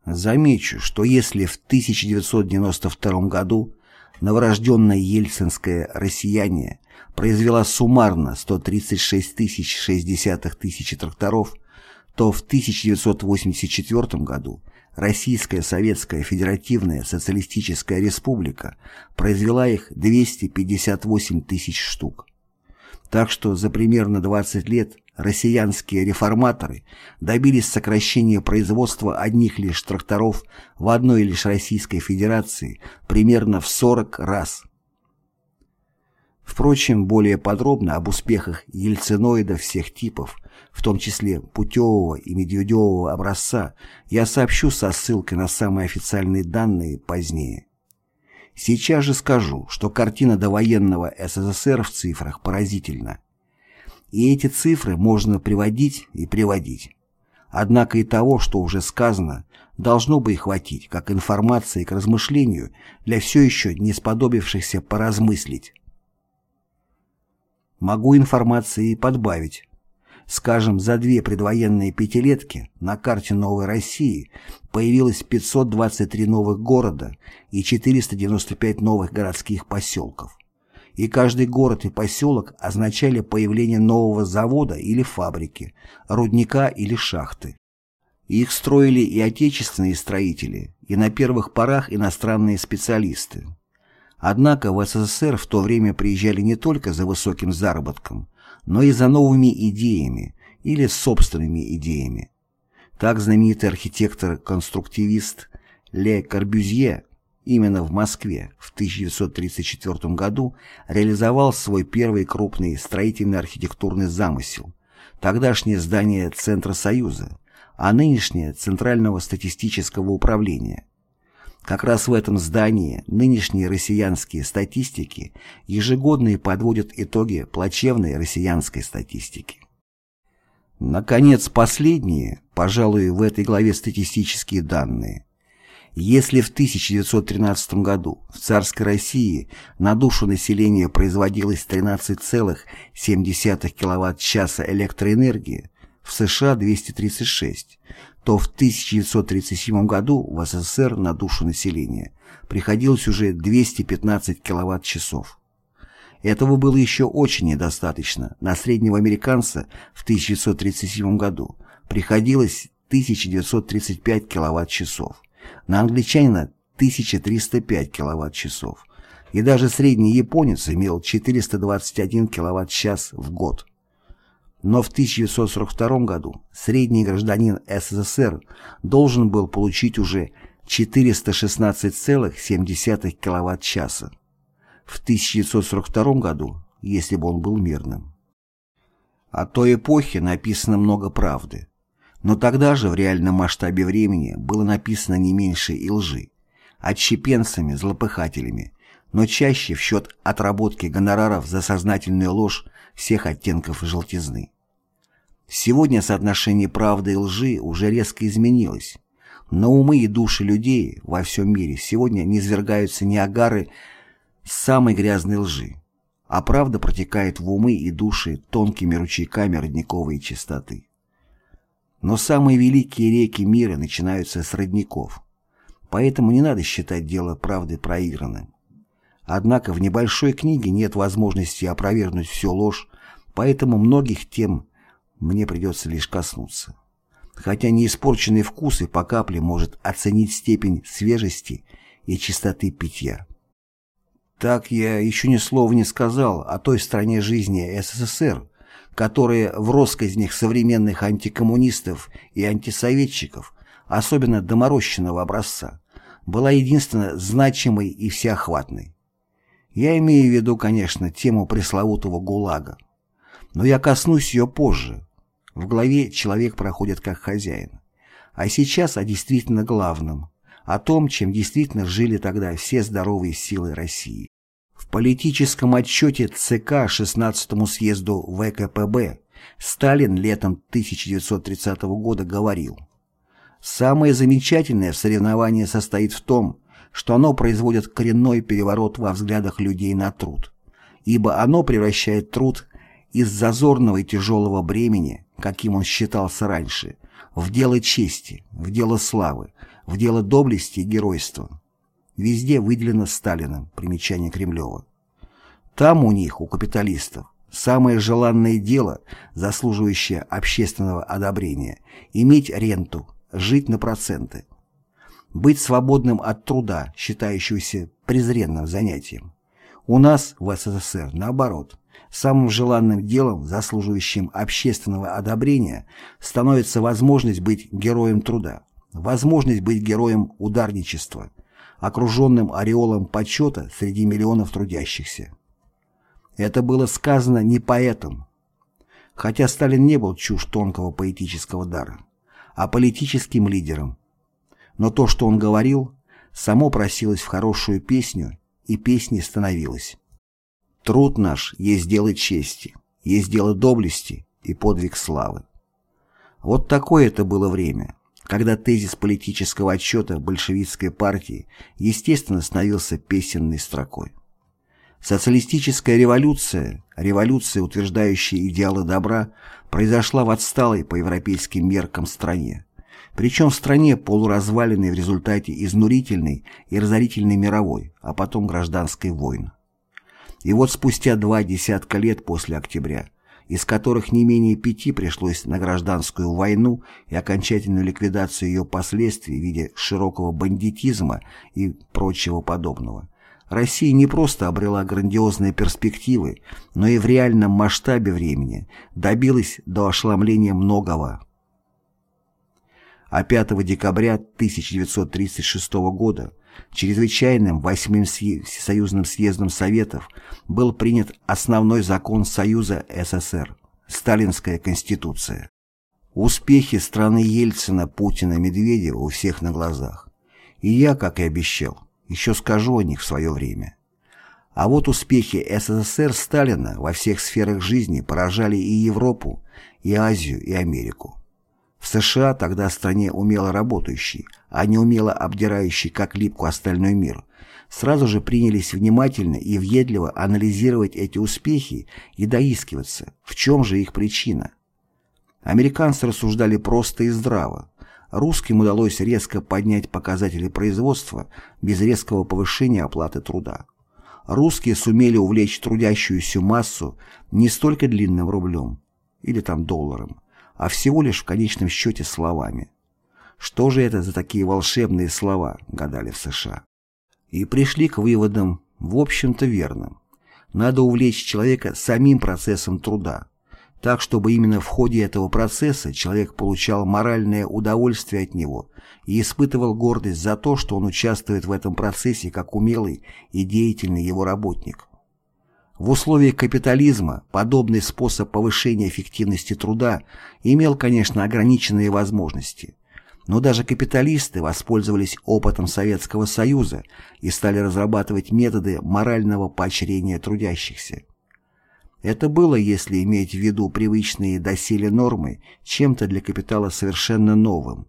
Замечу, что если в 1992 году новорожденная ельцинская «Россияне» произвела суммарно 136 060 тысяч тракторов, то в 1984 году Российская Советская Федеративная Социалистическая Республика произвела их 258 тысяч штук. Так что за примерно 20 лет россиянские реформаторы добились сокращения производства одних лишь тракторов в одной лишь Российской Федерации примерно в 40 раз. Впрочем, более подробно об успехах ельциноида всех типов, в том числе путевого и медведевого образца, я сообщу со ссылкой на самые официальные данные позднее. Сейчас же скажу, что картина довоенного СССР в цифрах поразительна. И эти цифры можно приводить и приводить. Однако и того, что уже сказано, должно бы и хватить, как информации к размышлению для все еще не сподобившихся поразмыслить. Могу информации подбавить. Скажем, за две предвоенные пятилетки на карте Новой России появилось 523 новых города и 495 новых городских поселков. И каждый город и поселок означали появление нового завода или фабрики, рудника или шахты. Их строили и отечественные строители, и на первых порах иностранные специалисты. Однако в СССР в то время приезжали не только за высоким заработком, но и за новыми идеями или собственными идеями. Так знаменитый архитектор-конструктивист Ле Корбюзье именно в Москве в 1934 году реализовал свой первый крупный строительный архитектурный замысел – тогдашнее здание Центра Союза, а нынешнее Центрального статистического управления. Как раз в этом здании нынешние россиянские статистики ежегодно и подводят итоги плачевной россиянской статистики. Наконец, последние, пожалуй, в этой главе статистические данные. Если в 1913 году в царской России на душу населения производилось 13,7 кВт-часа электроэнергии, в США 236, то в 1937 году в СССР на душу населения приходилось уже 215 киловатт-часов. Этого было еще очень недостаточно. На среднего американца в 1937 году приходилось 1935 киловатт-часов, на англичанина 1305 киловатт-часов, и даже средний японец имел 421 киловатт-час в год. Но в 1942 году средний гражданин СССР должен был получить уже 416,7 кВт-часа. В 1942 году, если бы он был мирным. О той эпохе написано много правды. Но тогда же в реальном масштабе времени было написано не меньше и лжи. Отщепенцами, злопыхателями, но чаще в счет отработки гонораров за сознательную ложь всех оттенков желтизны. Сегодня соотношение правды и лжи уже резко изменилось. На умы и души людей во всем мире сегодня низвергаются неагары самой грязной лжи, а правда протекает в умы и души тонкими ручейками родниковой чистоты. Но самые великие реки мира начинаются с родников, поэтому не надо считать дело правды проигранным. Однако в небольшой книге нет возможности опровергнуть всю ложь, поэтому многих тем мне придется лишь коснуться. Хотя неиспорченный вкус и по капле может оценить степень свежести и чистоты питья. Так я еще ни слова не сказал о той стране жизни СССР, которая в россказнях современных антикоммунистов и антисоветчиков, особенно доморощенного образца, была единственно значимой и всеохватной. Я имею в виду, конечно, тему пресловутого ГУЛАГа. Но я коснусь ее позже. В главе человек проходит как хозяин. А сейчас о действительно главном, о том, чем действительно жили тогда все здоровые силы России. В политическом отчете ЦК 16-му съезду ВКПБ Сталин летом 1930 года говорил «Самое замечательное в соревновании состоит в том, что оно производит коренной переворот во взглядах людей на труд, ибо оно превращает труд из зазорного и тяжелого бремени, каким он считался раньше, в дело чести, в дело славы, в дело доблести и геройства. Везде выделено Сталином, примечание Кремлева. Там у них, у капиталистов, самое желанное дело, заслуживающее общественного одобрения, иметь ренту, жить на проценты. Быть свободным от труда, считающегося презренным занятием. У нас, в СССР, наоборот, самым желанным делом, заслуживающим общественного одобрения, становится возможность быть героем труда, возможность быть героем ударничества, окруженным ореолом почета среди миллионов трудящихся. Это было сказано не поэтом, хотя Сталин не был чушь тонкого поэтического дара, а политическим лидером. Но то, что он говорил, само просилось в хорошую песню, и песней становилось. Труд наш есть дело чести, есть дело доблести и подвиг славы. Вот такое это было время, когда тезис политического отчета большевистской партии естественно становился песенной строкой. Социалистическая революция, революция, утверждающая идеалы добра, произошла в отсталой по европейским меркам стране. Причем в стране полуразваленной в результате изнурительной и разорительной мировой, а потом гражданской войны. И вот спустя два десятка лет после октября, из которых не менее пяти пришлось на гражданскую войну и окончательную ликвидацию ее последствий в виде широкого бандитизма и прочего подобного, Россия не просто обрела грандиозные перспективы, но и в реальном масштабе времени добилась до ошеломления многого. А 5 декабря 1936 года чрезвычайным восьмым Всесоюзным съездом Советов был принят основной закон Союза СССР – Сталинская Конституция. Успехи страны Ельцина, Путина, Медведева у всех на глазах. И я, как и обещал, еще скажу о них в свое время. А вот успехи СССР Сталина во всех сферах жизни поражали и Европу, и Азию, и Америку. В США, тогда стране умело работающей, а не умело обдирающей как липку остальной мир, сразу же принялись внимательно и въедливо анализировать эти успехи и доискиваться, в чем же их причина. Американцы рассуждали просто и здраво. Русским удалось резко поднять показатели производства без резкого повышения оплаты труда. Русские сумели увлечь трудящуюся массу не столько длинным рублем или там долларом, а всего лишь в конечном счете словами. Что же это за такие волшебные слова, гадали в США. И пришли к выводам, в общем-то, верным. Надо увлечь человека самим процессом труда, так, чтобы именно в ходе этого процесса человек получал моральное удовольствие от него и испытывал гордость за то, что он участвует в этом процессе как умелый и деятельный его работник. В условиях капитализма подобный способ повышения эффективности труда имел, конечно, ограниченные возможности. Но даже капиталисты воспользовались опытом Советского Союза и стали разрабатывать методы морального поощрения трудящихся. Это было, если иметь в виду привычные доселе нормы, чем-то для капитала совершенно новым.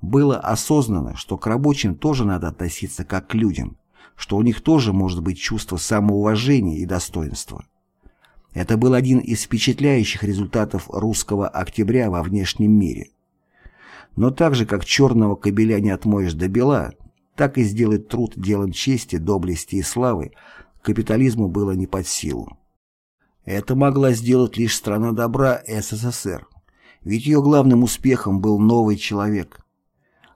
Было осознано, что к рабочим тоже надо относиться как к людям, что у них тоже может быть чувство самоуважения и достоинства. Это был один из впечатляющих результатов русского октября во внешнем мире. Но так же, как черного кобеля не отмоешь до бела, так и сделать труд делом чести, доблести и славы капитализму было не под силу. Это могла сделать лишь страна добра СССР, ведь ее главным успехом был новый человек.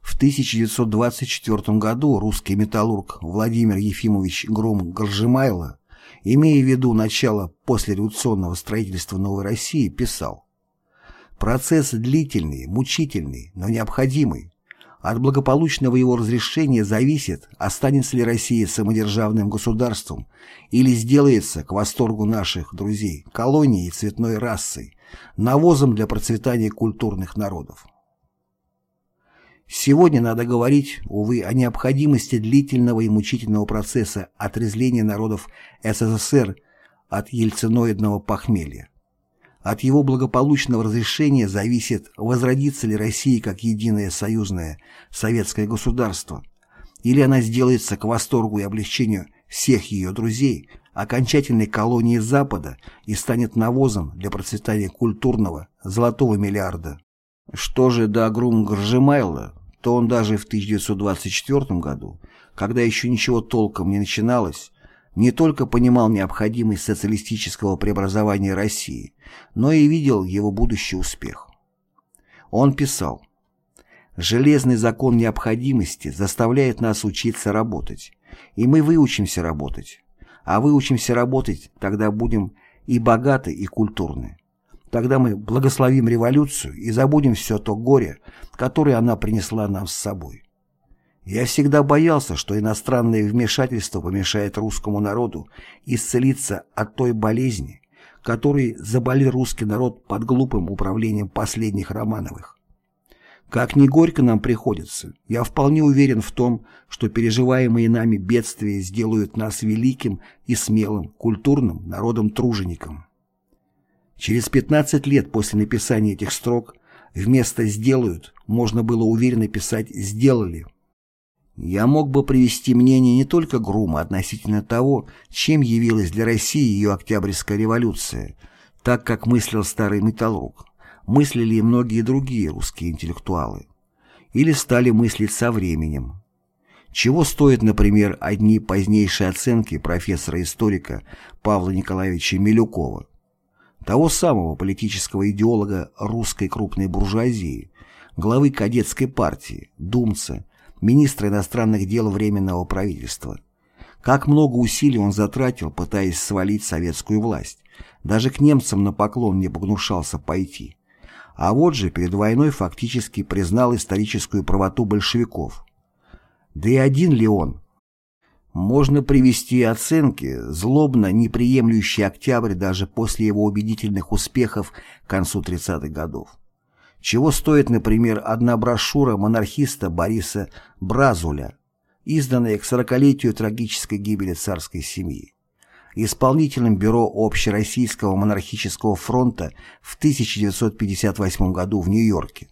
В 1924 году русский металлург Владимир Ефимович Гром Горжемайло, имея в виду начало послереволюционного строительства Новой России, писал «Процесс длительный, мучительный, но необходимый. От благополучного его разрешения зависит, останется ли Россия самодержавным государством или сделается, к восторгу наших друзей, колонией цветной расой, навозом для процветания культурных народов. Сегодня надо говорить, увы, о необходимости длительного и мучительного процесса отрезвления народов СССР от ельциноидного похмелья. От его благополучного разрешения зависит, возродится ли Россия как единое союзное советское государство, или она сделается к восторгу и облегчению всех ее друзей, окончательной колонией Запада и станет навозом для процветания культурного золотого миллиарда. Что же до Грум Гржемайла, то он даже в 1924 году, когда еще ничего толком не начиналось, не только понимал необходимость социалистического преобразования России, но и видел его будущий успех. Он писал «Железный закон необходимости заставляет нас учиться работать, и мы выучимся работать. А выучимся работать, тогда будем и богаты, и культурны. Тогда мы благословим революцию и забудем все то горе, которое она принесла нам с собой. Я всегда боялся, что иностранное вмешательство помешает русскому народу исцелиться от той болезни, которой заболел русский народ под глупым управлением последних Романовых. Как ни горько нам приходится, я вполне уверен в том, что переживаемые нами бедствия сделают нас великим и смелым, культурным народом-тружеником. Через 15 лет после написания этих строк вместо «сделают» можно было уверенно писать «сделали». Я мог бы привести мнение не только Грума относительно того, чем явилась для России ее Октябрьская революция, так как мыслил старый металлург, мыслили и многие другие русские интеллектуалы, или стали мыслить со временем. Чего стоят, например, одни позднейшие оценки профессора-историка Павла Николаевича Милюкова, того самого политического идеолога русской крупной буржуазии, главы кадетской партии, думца, министра иностранных дел Временного правительства. Как много усилий он затратил, пытаясь свалить советскую власть. Даже к немцам на поклон не погнушался пойти. А вот же перед войной фактически признал историческую правоту большевиков. Да и один ли он, можно привести оценки, злобно неприемлющие октябрь даже после его убедительных успехов к концу 30-х годов. Чего стоит, например, одна брошюра монархиста Бориса Бразуля, изданная к сорокалетию трагической гибели царской семьи. Исполнительным бюро Общероссийского монархического фронта в 1958 году в Нью-Йорке.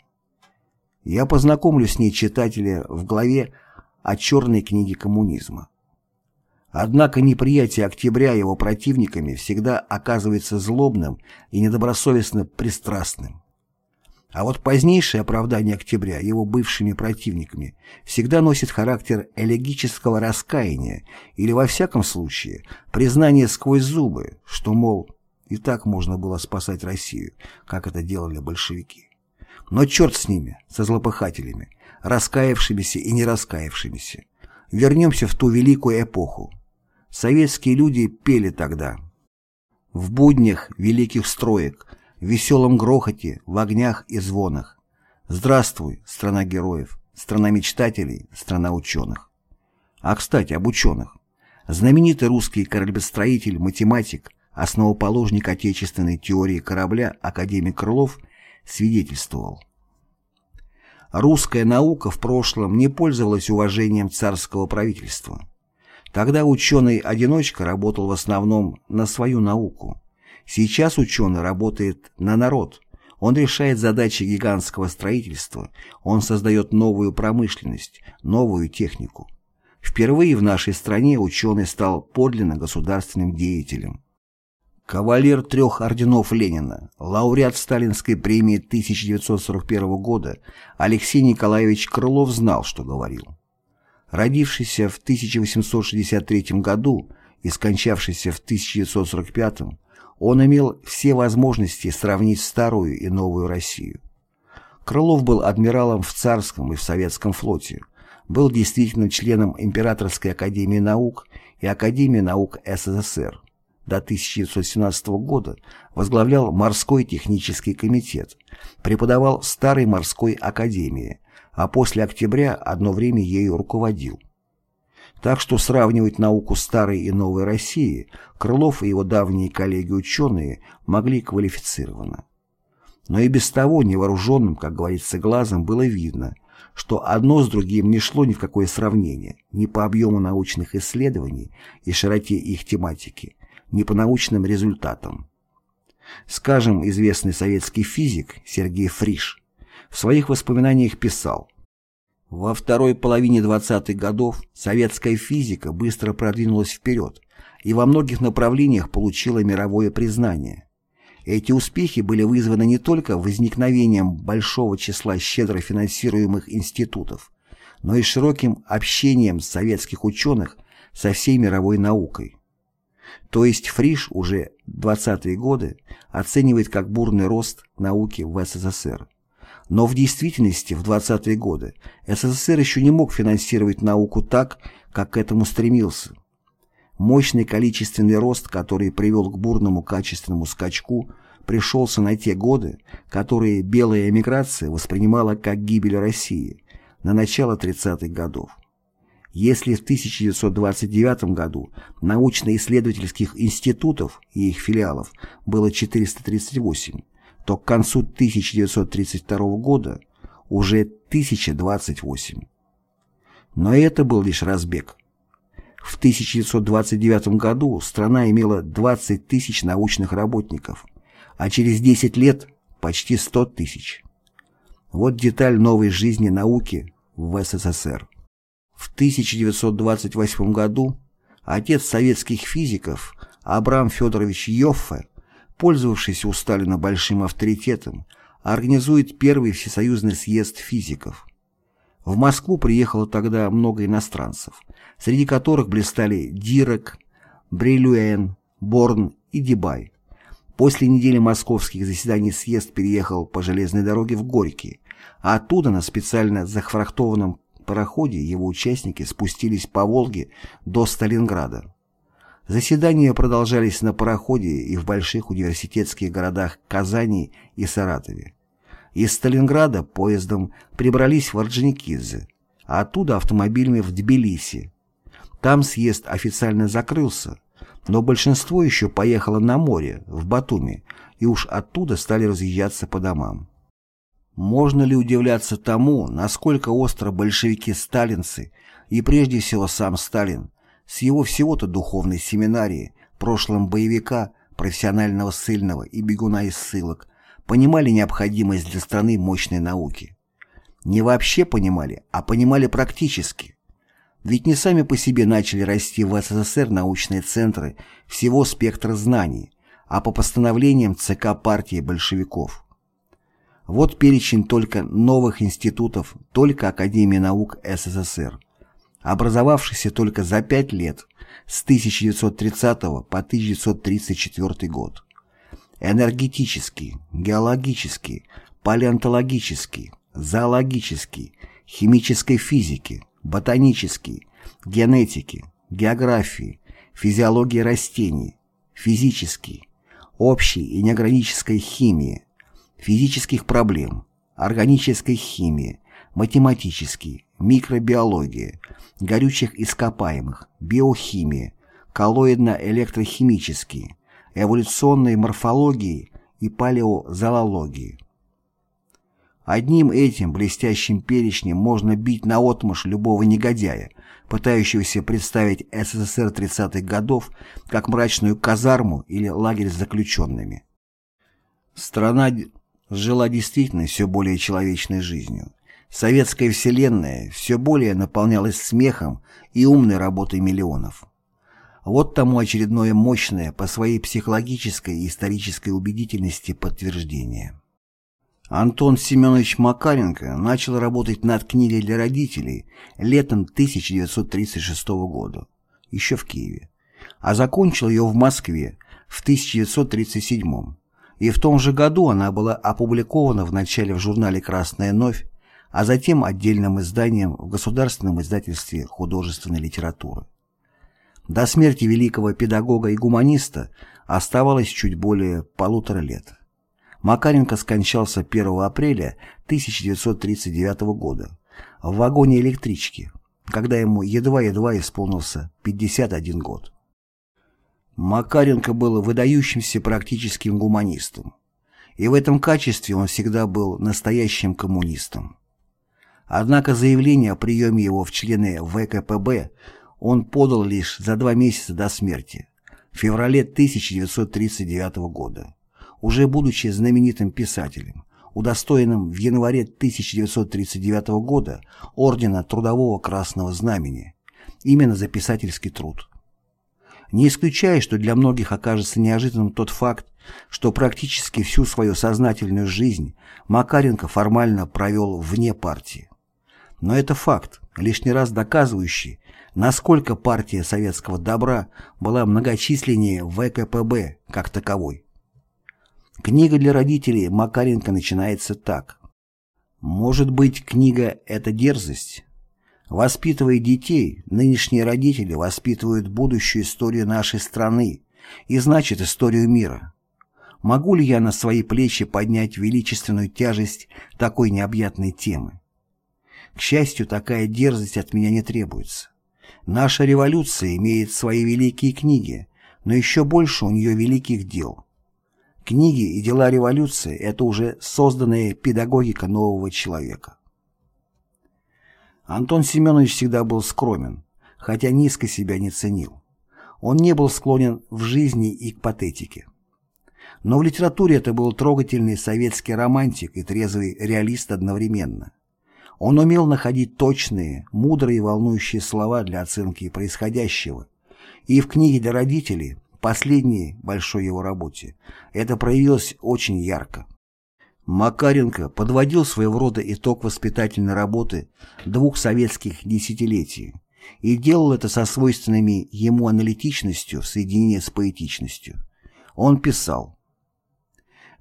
Я познакомлю с ней читателя в главе о черной книге коммунизма. Однако неприятие октября его противниками всегда оказывается злобным и недобросовестно пристрастным. А вот позднейшее оправдание октября его бывшими противниками всегда носит характер элегического раскаяния или, во всяком случае, признания сквозь зубы, что, мол, и так можно было спасать Россию, как это делали большевики. Но черт с ними, со злопыхателями, раскаявшимися и не раскаявшимися. Вернемся в ту великую эпоху, Советские люди пели тогда. В буднях великих строек, в веселом грохоте, в огнях и звонах. Здравствуй, страна героев, страна мечтателей, страна ученых. А, кстати, об ученых. Знаменитый русский кораблестроитель, математик, основоположник отечественной теории корабля академик Крылов свидетельствовал. Русская наука в прошлом не пользовалась уважением царского правительства. Тогда ученый-одиночка работал в основном на свою науку. Сейчас ученый работает на народ. Он решает задачи гигантского строительства, он создает новую промышленность, новую технику. Впервые в нашей стране ученый стал подлинно государственным деятелем. Кавалер трех орденов Ленина, лауреат Сталинской премии 1941 года Алексей Николаевич Крылов знал, что говорил родившийся в 1863 году и скончавшийся в 1945, он имел все возможности сравнить старую и новую Россию. Крылов был адмиралом в царском и в советском флоте, был действительно членом Императорской академии наук и Академии наук СССР. До 1917 года возглавлял морской технический комитет, преподавал в Старой морской академии, а после октября одно время ею руководил. Так что сравнивать науку старой и новой России Крылов и его давние коллеги-ученые могли квалифицированно. Но и без того невооруженным, как говорится, глазом было видно, что одно с другим не шло ни в какое сравнение, ни по объему научных исследований и широте их тематики, ни по научным результатам. Скажем, известный советский физик Сергей Фриш в своих воспоминаниях писал «Во второй половине 20-х годов советская физика быстро продвинулась вперед и во многих направлениях получила мировое признание. Эти успехи были вызваны не только возникновением большого числа щедро финансируемых институтов, но и широким общением советских ученых со всей мировой наукой. То есть Фриш уже 20-е годы оценивает как бурный рост науки в СССР. Но в действительности в 20-е годы СССР еще не мог финансировать науку так, как к этому стремился. Мощный количественный рост, который привел к бурному качественному скачку, пришелся на те годы, которые белая эмиграция воспринимала как гибель России на начало 30-х годов. Если в 1929 году научно-исследовательских институтов и их филиалов было 438, то к концу 1932 года уже 1028. Но это был лишь разбег. В 1929 году страна имела 20 тысяч научных работников, а через 10 лет почти 100 тысяч. Вот деталь новой жизни науки в СССР. В 1928 году отец советских физиков Абрам Федорович Йоффе, пользовавшийся у Сталина большим авторитетом, организует первый всесоюзный съезд физиков. В Москву приехало тогда много иностранцев, среди которых блистали Дирек, Брилюэн, Борн и Дебай. После недели московских заседаний съезд переехал по железной дороге в Горький, а оттуда на специально захвартованном пароходе его участники спустились по Волге до Сталинграда. Заседания продолжались на пароходе и в больших университетских городах Казани и Саратове. Из Сталинграда поездом прибрались в Орджоникидзе, а оттуда автомобилями в Тбилиси. Там съезд официально закрылся, но большинство еще поехало на море, в Батуми, и уж оттуда стали разъезжаться по домам. Можно ли удивляться тому, насколько остро большевики-сталинцы и прежде всего сам Сталин с его всего-то духовной семинарии, прошлым боевика, профессионального ссыльного и бегуна из ссылок, понимали необходимость для страны мощной науки. Не вообще понимали, а понимали практически. Ведь не сами по себе начали расти в СССР научные центры всего спектра знаний, а по постановлениям ЦК партии большевиков. Вот перечень только новых институтов, только Академии наук СССР, образовавшихся только за пять лет, с 1930 по 1934 год. Энергетический, геологический, палеонтологический, зоологический, химической физики, ботанический, генетики, географии, физиологии растений, физический, общей и неорганической химии, физических проблем, органической химии, математический, микробиологии, горючих ископаемых, биохимии, коллоидно-электрохимический, эволюционной морфологии и палеозоологии. Одним этим блестящим перечнем можно бить наотмашь любого негодяя, пытающегося представить СССР 30-х годов как мрачную казарму или лагерь с заключенными. Страна жила действительно все более человечной жизнью. Советская вселенная все более наполнялась смехом и умной работой миллионов. Вот тому очередное мощное по своей психологической и исторической убедительности подтверждение. Антон Семенович Макаренко начал работать над книгой для родителей летом 1936 года, еще в Киеве, а закончил ее в Москве в 1937 году и в том же году она была опубликована вначале в журнале «Красная новь», а затем отдельным изданием в Государственном издательстве художественной литературы. До смерти великого педагога и гуманиста оставалось чуть более полутора лет. Макаренко скончался 1 апреля 1939 года в вагоне электрички, когда ему едва-едва исполнился 51 год. Макаренко был выдающимся практическим гуманистом, и в этом качестве он всегда был настоящим коммунистом. Однако заявление о приеме его в члены ВКПБ он подал лишь за два месяца до смерти, в феврале 1939 года, уже будучи знаменитым писателем, удостоенным в январе 1939 года Ордена Трудового Красного Знамени, именно за писательский труд. Не исключая, что для многих окажется неожиданным тот факт, что практически всю свою сознательную жизнь Макаренко формально провел вне партии. Но это факт, лишний раз доказывающий, насколько партия советского добра была многочисленнее ВКПБ как таковой. Книга для родителей Макаренко начинается так. Может быть, книга – это дерзость? Воспитывая детей, нынешние родители воспитывают будущую историю нашей страны и, значит, историю мира. Могу ли я на свои плечи поднять величественную тяжесть такой необъятной темы? К счастью, такая дерзость от меня не требуется. Наша революция имеет свои великие книги, но еще больше у нее великих дел. Книги и дела революции – это уже созданная педагогика нового человека. Антон Семенович всегда был скромен, хотя низко себя не ценил. Он не был склонен в жизни и к патетике. Но в литературе это был трогательный советский романтик и трезвый реалист одновременно. Он умел находить точные, мудрые и волнующие слова для оценки происходящего. И в книге для родителей, последней большой его работе, это проявилось очень ярко. Макаренко подводил своего рода итог воспитательной работы двух советских десятилетий и делал это со свойственными ему аналитичностью в соединении с поэтичностью. Он писал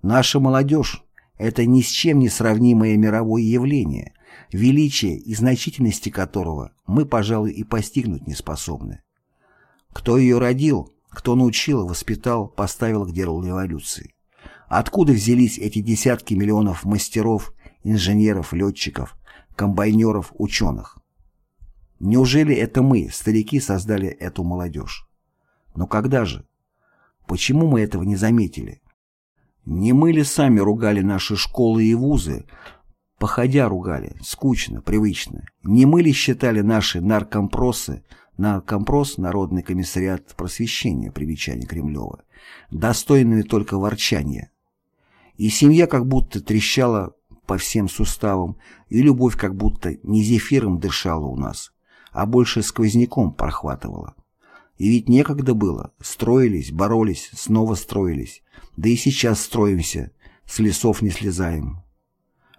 Наша молодежь – это ни с чем не сравнимое мировое явление, величие и значительности которого мы, пожалуй, и постигнуть не способны. Кто ее родил, кто научил, воспитал, поставил к делу революции? Откуда взялись эти десятки миллионов мастеров, инженеров, летчиков, комбайнеров, ученых? Неужели это мы, старики, создали эту молодежь? Но когда же? Почему мы этого не заметили? Не мы ли сами ругали наши школы и вузы, походя ругали, скучно, привычно? Не мы ли считали наши наркомпросы, наркомпрос, Народный комиссариат просвещения, примечание Кремлева, достойными только ворчания? И семья как будто трещала по всем суставам, и любовь как будто не зефиром дышала у нас, а больше сквозняком прохватывала. И ведь некогда было. Строились, боролись, снова строились. Да и сейчас строимся, с лесов не слезаем.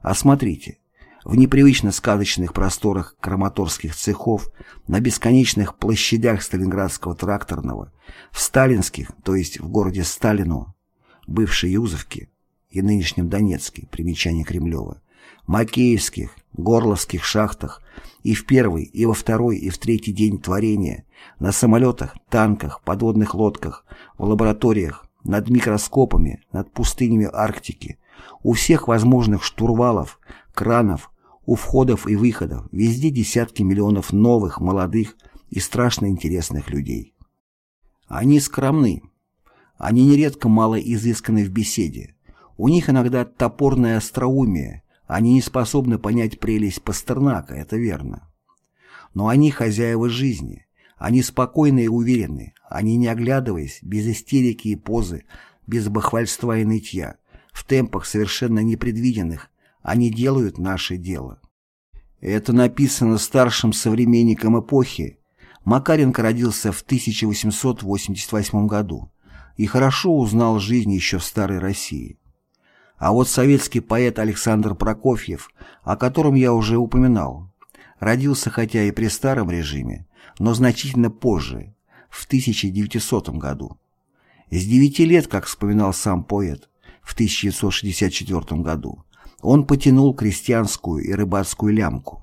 А смотрите, в непривычно сказочных просторах краматорских цехов, на бесконечных площадях Сталинградского тракторного, в сталинских, то есть в городе Сталину, бывшей Юзовке и нынешнем Донецке, примечание Кремлева, Макеевских, Горловских шахтах и в первый, и во второй, и в третий день творения, на самолетах, танках, подводных лодках, в лабораториях, над микроскопами, над пустынями Арктики, у всех возможных штурвалов, кранов, у входов и выходов, везде десятки миллионов новых, молодых и страшно интересных людей. Они скромны. Они нередко мало изысканы в беседе. У них иногда топорное остроумие, они не способны понять прелесть Пастернака, это верно. Но они хозяева жизни, они спокойны и уверены, они не оглядываясь, без истерики и позы, без бахвальства и нытья, в темпах совершенно непредвиденных, они делают наше дело. Это написано старшим современником эпохи. Макаренко родился в 1888 году и хорошо узнал жизнь еще в старой России. А вот советский поэт Александр Прокофьев, о котором я уже упоминал, родился хотя и при старом режиме, но значительно позже, в 1900 году. С девяти лет, как вспоминал сам поэт, в 1964 году, он потянул крестьянскую и рыбацкую лямку.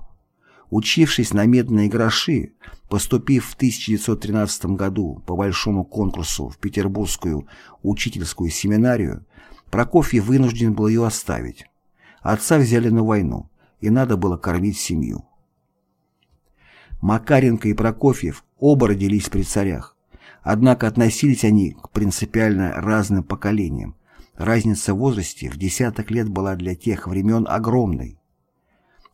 Учившись на медные гроши, поступив в 1913 году по большому конкурсу в Петербургскую учительскую семинарию, Прокофьев вынужден был ее оставить. Отца взяли на войну, и надо было кормить семью. Макаренко и Прокофьев оба родились при царях. Однако относились они к принципиально разным поколениям. Разница в возрасте в десяток лет была для тех времен огромной.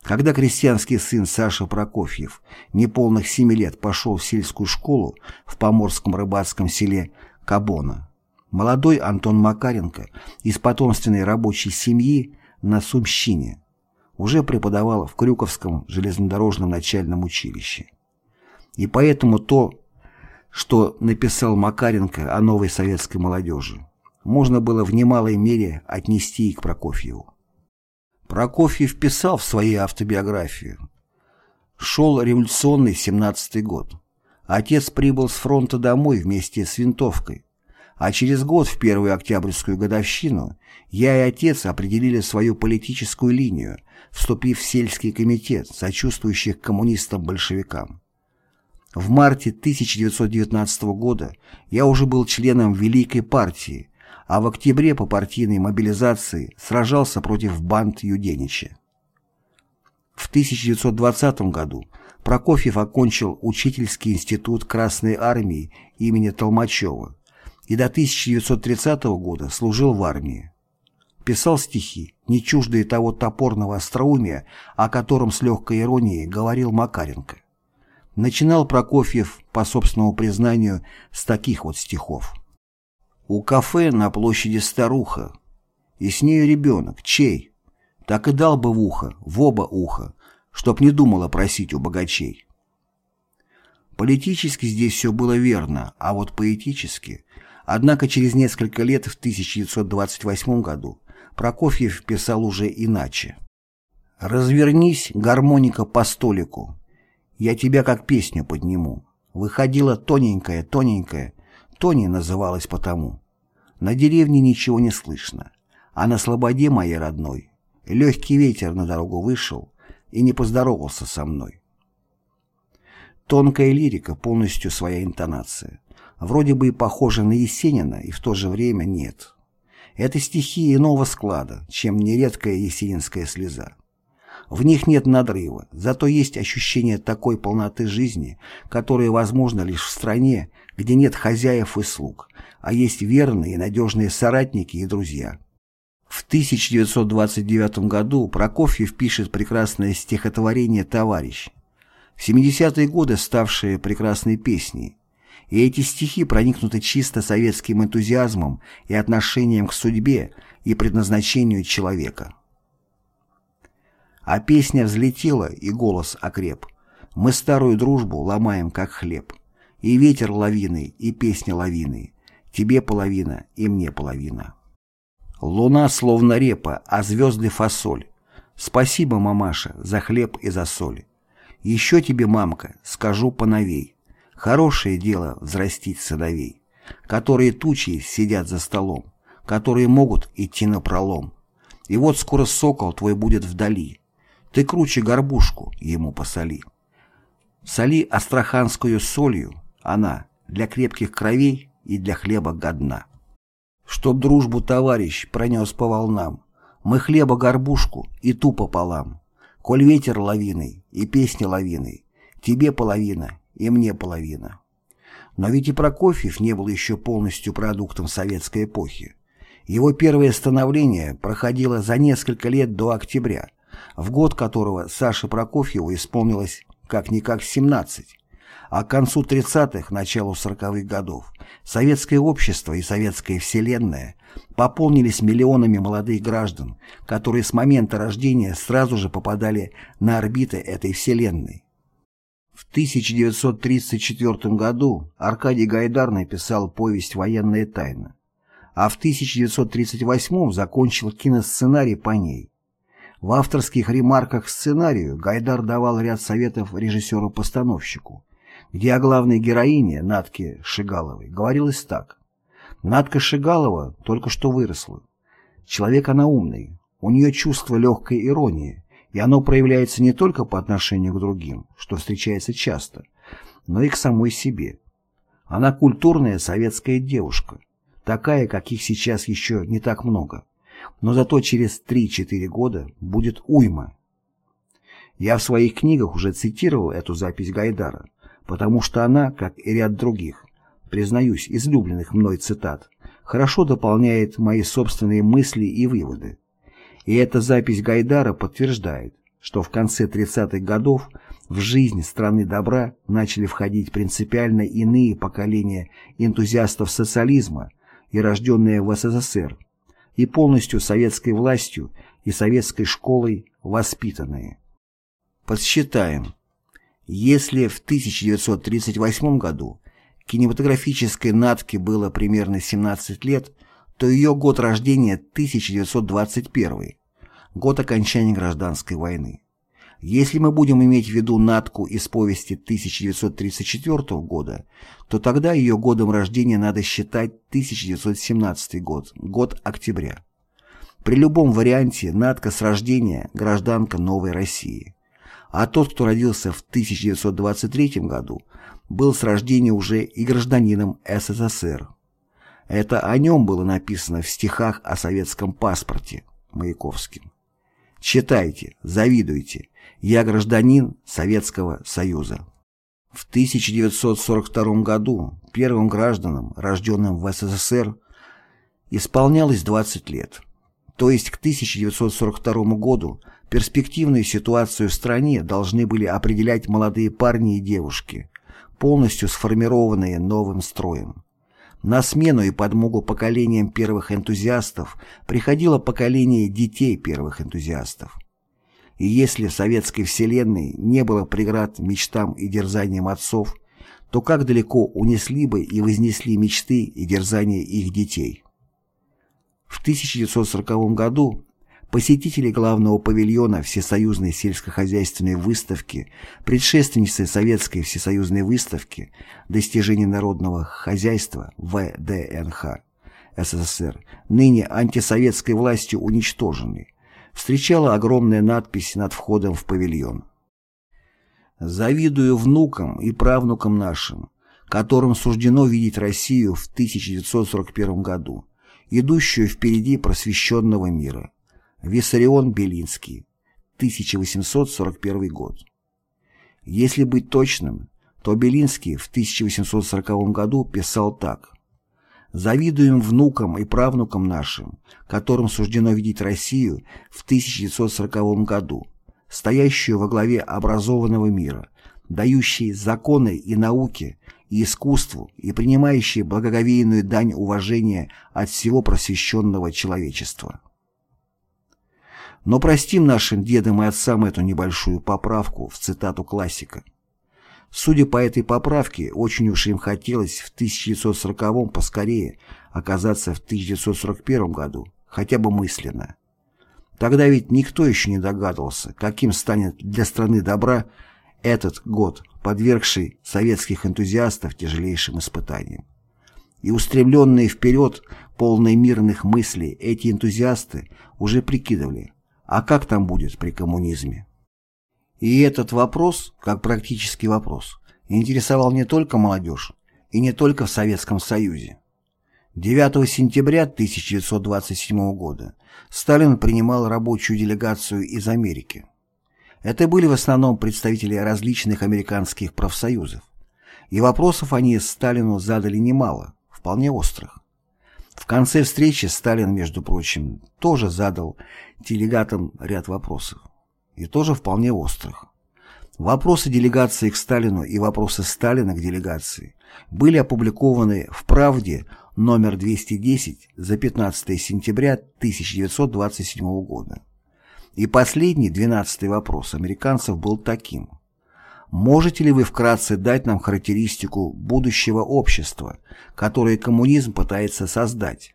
Когда крестьянский сын Саша Прокофьев неполных семи лет пошел в сельскую школу в поморском рыбацком селе Кабона, молодой Антон Макаренко из потомственной рабочей семьи на Сумщине уже преподавал в Крюковском железнодорожном начальном училище. И поэтому то, что написал Макаренко о новой советской молодежи, можно было в немалой мере отнести и к Прокофьеву. Прокофьев писал в своей автобиографии. Шел революционный 17-й год. Отец прибыл с фронта домой вместе с винтовкой. А через год, в первую октябрьскую годовщину, я и отец определили свою политическую линию, вступив в сельский комитет, сочувствующих коммунистам-большевикам. В марте 1919 года я уже был членом Великой партии, а в октябре по партийной мобилизации сражался против банд Юденича. В 1920 году Прокофьев окончил учительский институт Красной армии имени Толмачева и до 1930 года служил в армии. Писал стихи, не чуждые того топорного остроумия, о котором с легкой иронией говорил Макаренко. Начинал Прокофьев, по собственному признанию, с таких вот стихов. «У кафе на площади старуха, и с нею ребенок, чей? Так и дал бы в ухо, в оба уха, чтоб не думала просить у богачей». Политически здесь все было верно, а вот поэтически. Однако через несколько лет, в 1928 году, Прокофьев писал уже иначе. «Развернись, гармоника по столику, я тебя как песню подниму. Выходила тоненькая, тоненькая, Тони называлась потому. На деревне ничего не слышно, а на слободе моей родной легкий ветер на дорогу вышел и не поздоровался со мной. Тонкая лирика, полностью своя интонация. Вроде бы и похожа на Есенина, и в то же время нет. Это стихи иного склада, чем нередкая есенинская слеза. В них нет надрыва, зато есть ощущение такой полноты жизни, которая возможна лишь в стране, где нет хозяев и слуг, а есть верные и надежные соратники и друзья. В 1929 году Прокофьев пишет прекрасное стихотворение «Товарищ», в 70-е годы ставшее прекрасной песней, и эти стихи проникнуты чисто советским энтузиазмом и отношением к судьбе и предназначению человека. А песня взлетела, и голос окреп. Мы старую дружбу ломаем, как хлеб. И ветер лавиной, и песня лавиной. Тебе половина, и мне половина. Луна словно репа, а звезды фасоль. Спасибо, мамаша, за хлеб и за соль. Еще тебе, мамка, скажу поновей. Хорошее дело взрастить сыновей, которые тучи сидят за столом, которые могут идти на пролом. И вот скоро сокол твой будет вдали, ты круче горбушку ему посоли. Соли астраханскую солью, она для крепких кровей и для хлеба годна. Чтоб дружбу товарищ пронес по волнам, мы хлеба горбушку и ту пополам. Коль ветер лавиной и песня лавиной, тебе половина и мне половина. Но ведь и Прокофьев не был еще полностью продуктом советской эпохи. Его первое становление проходило за несколько лет до октября, в год которого Саше Прокофьеву исполнилось как-никак 17, а к концу 30-х, началу 40-х годов советское общество и советская вселенная пополнились миллионами молодых граждан, которые с момента рождения сразу же попадали на орбиты этой вселенной. В 1934 году Аркадий Гайдар написал повесть «Военная тайна», а в 1938 закончил киносценарий по ней. В авторских ремарках к сценарию Гайдар давал ряд советов режиссеру-постановщику, где о главной героине, Натке Шигаловой, говорилось так. Натка Шигалова только что выросла. Человек она умный, у нее чувство легкой иронии, и оно проявляется не только по отношению к другим, что встречается часто, но и к самой себе. Она культурная советская девушка, такая, каких сейчас еще не так много но зато через 3-4 года будет уйма. Я в своих книгах уже цитировал эту запись Гайдара, потому что она, как и ряд других, признаюсь, излюбленных мной цитат, хорошо дополняет мои собственные мысли и выводы. И эта запись Гайдара подтверждает, что в конце 30-х годов в жизнь страны добра начали входить принципиально иные поколения энтузиастов социализма и рожденные в СССР, и полностью советской властью и советской школой воспитанные. Подсчитаем. Если в 1938 году кинематографической Натке было примерно 17 лет, то ее год рождения 1921, год окончания гражданской войны. Если мы будем иметь в виду Натку из повести 1934 года, то тогда ее годом рождения надо считать 1917 год, год октября. При любом варианте Натка с рождения – гражданка Новой России. А тот, кто родился в 1923 году, был с рождения уже и гражданином СССР. Это о нем было написано в стихах о советском паспорте Маяковским. Читайте, завидуйте. Я гражданин Советского Союза. В 1942 году первым гражданам, рожденным в СССР, исполнялось 20 лет. То есть к 1942 году перспективную ситуацию в стране должны были определять молодые парни и девушки, полностью сформированные новым строем. На смену и подмогу поколениям первых энтузиастов приходило поколение детей первых энтузиастов. И если в советской вселенной не было преград мечтам и дерзаниям отцов, то как далеко унесли бы и вознесли мечты и дерзания их детей. В 1940 году Посетители главного павильона Всесоюзной сельскохозяйственной выставки, предшественницы Советской Всесоюзной выставки «Достижения народного хозяйства» ВДНХ СССР, ныне антисоветской властью уничтоженной, встречала огромная надпись над входом в павильон. «Завидую внукам и правнукам нашим, которым суждено видеть Россию в 1941 году, идущую впереди просвещенного мира» Виссарион Белинский, 1841 год. Если быть точным, то Белинский в 1840 году писал так. «Завидуем внукам и правнукам нашим, которым суждено видеть Россию в 1940 году, стоящую во главе образованного мира, дающей законы и науке, и искусству, и принимающей благоговейную дань уважения от всего просвещенного человечества». Но простим нашим дедам и отцам эту небольшую поправку в цитату классика. Судя по этой поправке, очень уж им хотелось в 1940-м поскорее оказаться в 1941 году, хотя бы мысленно. Тогда ведь никто еще не догадывался, каким станет для страны добра этот год, подвергший советских энтузиастов тяжелейшим испытаниям. И устремленные вперед, полные мирных мыслей, эти энтузиасты уже прикидывали, а как там будет при коммунизме? И этот вопрос, как практический вопрос, интересовал не только молодежь, и не только в Советском Союзе. 9 сентября 1927 года Сталин принимал рабочую делегацию из Америки. Это были в основном представители различных американских профсоюзов. И вопросов они Сталину задали немало, вполне острых. В конце встречи Сталин, между прочим, тоже задал делегатам ряд вопросов. И тоже вполне острых. Вопросы делегации к Сталину и вопросы Сталина к делегации были опубликованы в «Правде» номер 210 за 15 сентября 1927 года. И последний, двенадцатый вопрос американцев был таким. Можете ли вы вкратце дать нам характеристику будущего общества, которое коммунизм пытается создать?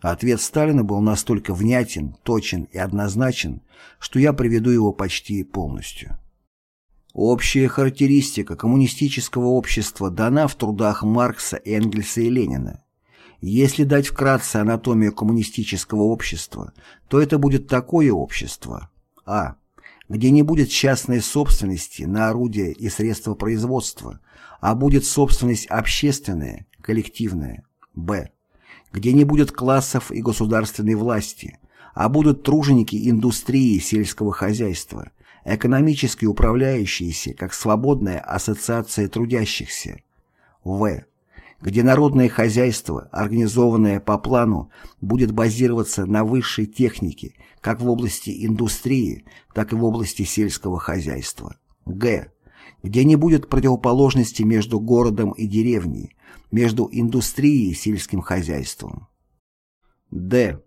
Ответ Сталина был настолько внятен, точен и однозначен, что я приведу его почти полностью. Общая характеристика коммунистического общества дана в трудах Маркса, Энгельса и Ленина. Если дать вкратце анатомию коммунистического общества, то это будет такое общество. А где не будет частной собственности на орудия и средства производства, а будет собственность общественная, коллективная. Б. Где не будет классов и государственной власти, а будут труженики индустрии сельского хозяйства, экономически управляющиеся как свободная ассоциация трудящихся. В. где народное хозяйство, организованное по плану, будет базироваться на высшей технике как в области индустрии, так и в области сельского хозяйства. Г. Где не будет противоположности между городом и деревней, между индустрией и сельским хозяйством. Д.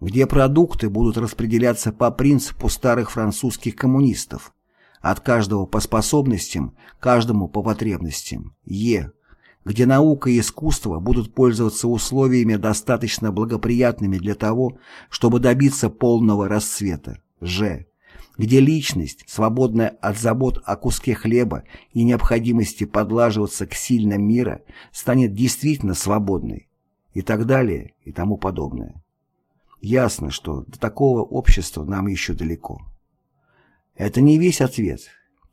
Где продукты будут распределяться по принципу старых французских коммунистов, от каждого по способностям, каждому по потребностям. Е где наука и искусство будут пользоваться условиями достаточно благоприятными для того, чтобы добиться полного расцвета. Ж. Где личность, свободная от забот о куске хлеба и необходимости подлаживаться к сильным мира, станет действительно свободной. И так далее, и тому подобное. Ясно, что до такого общества нам еще далеко. Это не весь ответ,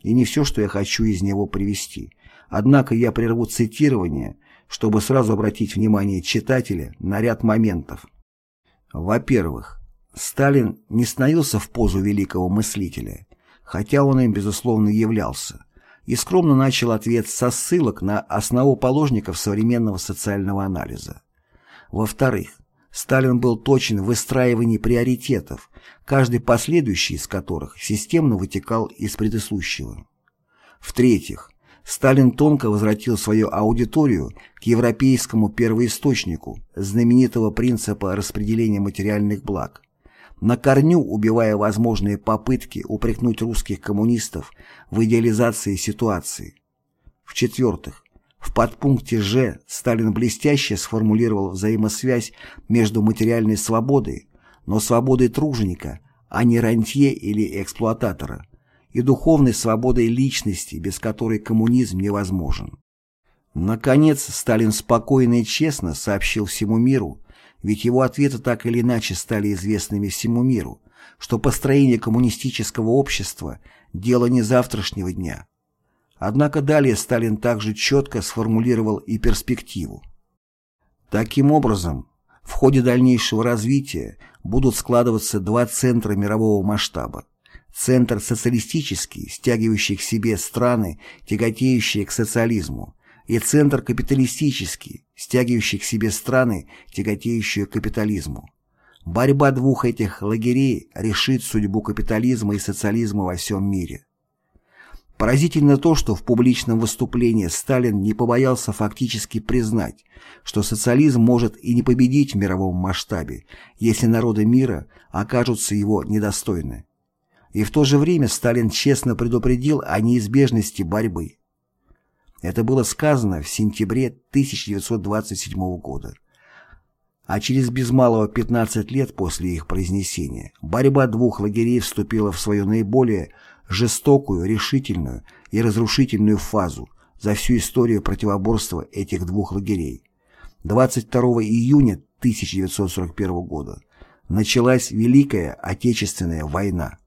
и не все, что я хочу из него привести – Однако я прерву цитирование, чтобы сразу обратить внимание читателя на ряд моментов. Во-первых, Сталин не становился в позу великого мыслителя, хотя он им, безусловно, являлся, и скромно начал ответ со ссылок на основоположников современного социального анализа. Во-вторых, Сталин был точен в выстраивании приоритетов, каждый последующий из которых системно вытекал из предыдущего. В-третьих, Сталин тонко возвратил свою аудиторию к европейскому первоисточнику знаменитого принципа распределения материальных благ, на корню убивая возможные попытки упрекнуть русских коммунистов в идеализации ситуации. В-четвертых, в подпункте «Ж» Сталин блестяще сформулировал взаимосвязь между материальной свободой, но свободой труженика, а не рантье или эксплуататора – и духовной свободой личности, без которой коммунизм невозможен. Наконец, Сталин спокойно и честно сообщил всему миру, ведь его ответы так или иначе стали известными всему миру, что построение коммунистического общества – дело не завтрашнего дня. Однако далее Сталин также четко сформулировал и перспективу. Таким образом, в ходе дальнейшего развития будут складываться два центра мирового масштаба Центр социалистический, стягивающий к себе страны, тяготеющие к социализму, и центр капиталистический, стягивающий к себе страны, тяготеющие к капитализму. Борьба двух этих лагерей решит судьбу капитализма и социализма во всем мире. Поразительно то, что в публичном выступлении Сталин не побоялся фактически признать, что социализм может и не победить в мировом масштабе, если народы мира окажутся его недостойны и в то же время Сталин честно предупредил о неизбежности борьбы. Это было сказано в сентябре 1927 года. А через без малого 15 лет после их произнесения борьба двух лагерей вступила в свою наиболее жестокую, решительную и разрушительную фазу за всю историю противоборства этих двух лагерей. 22 июня 1941 года началась Великая Отечественная война.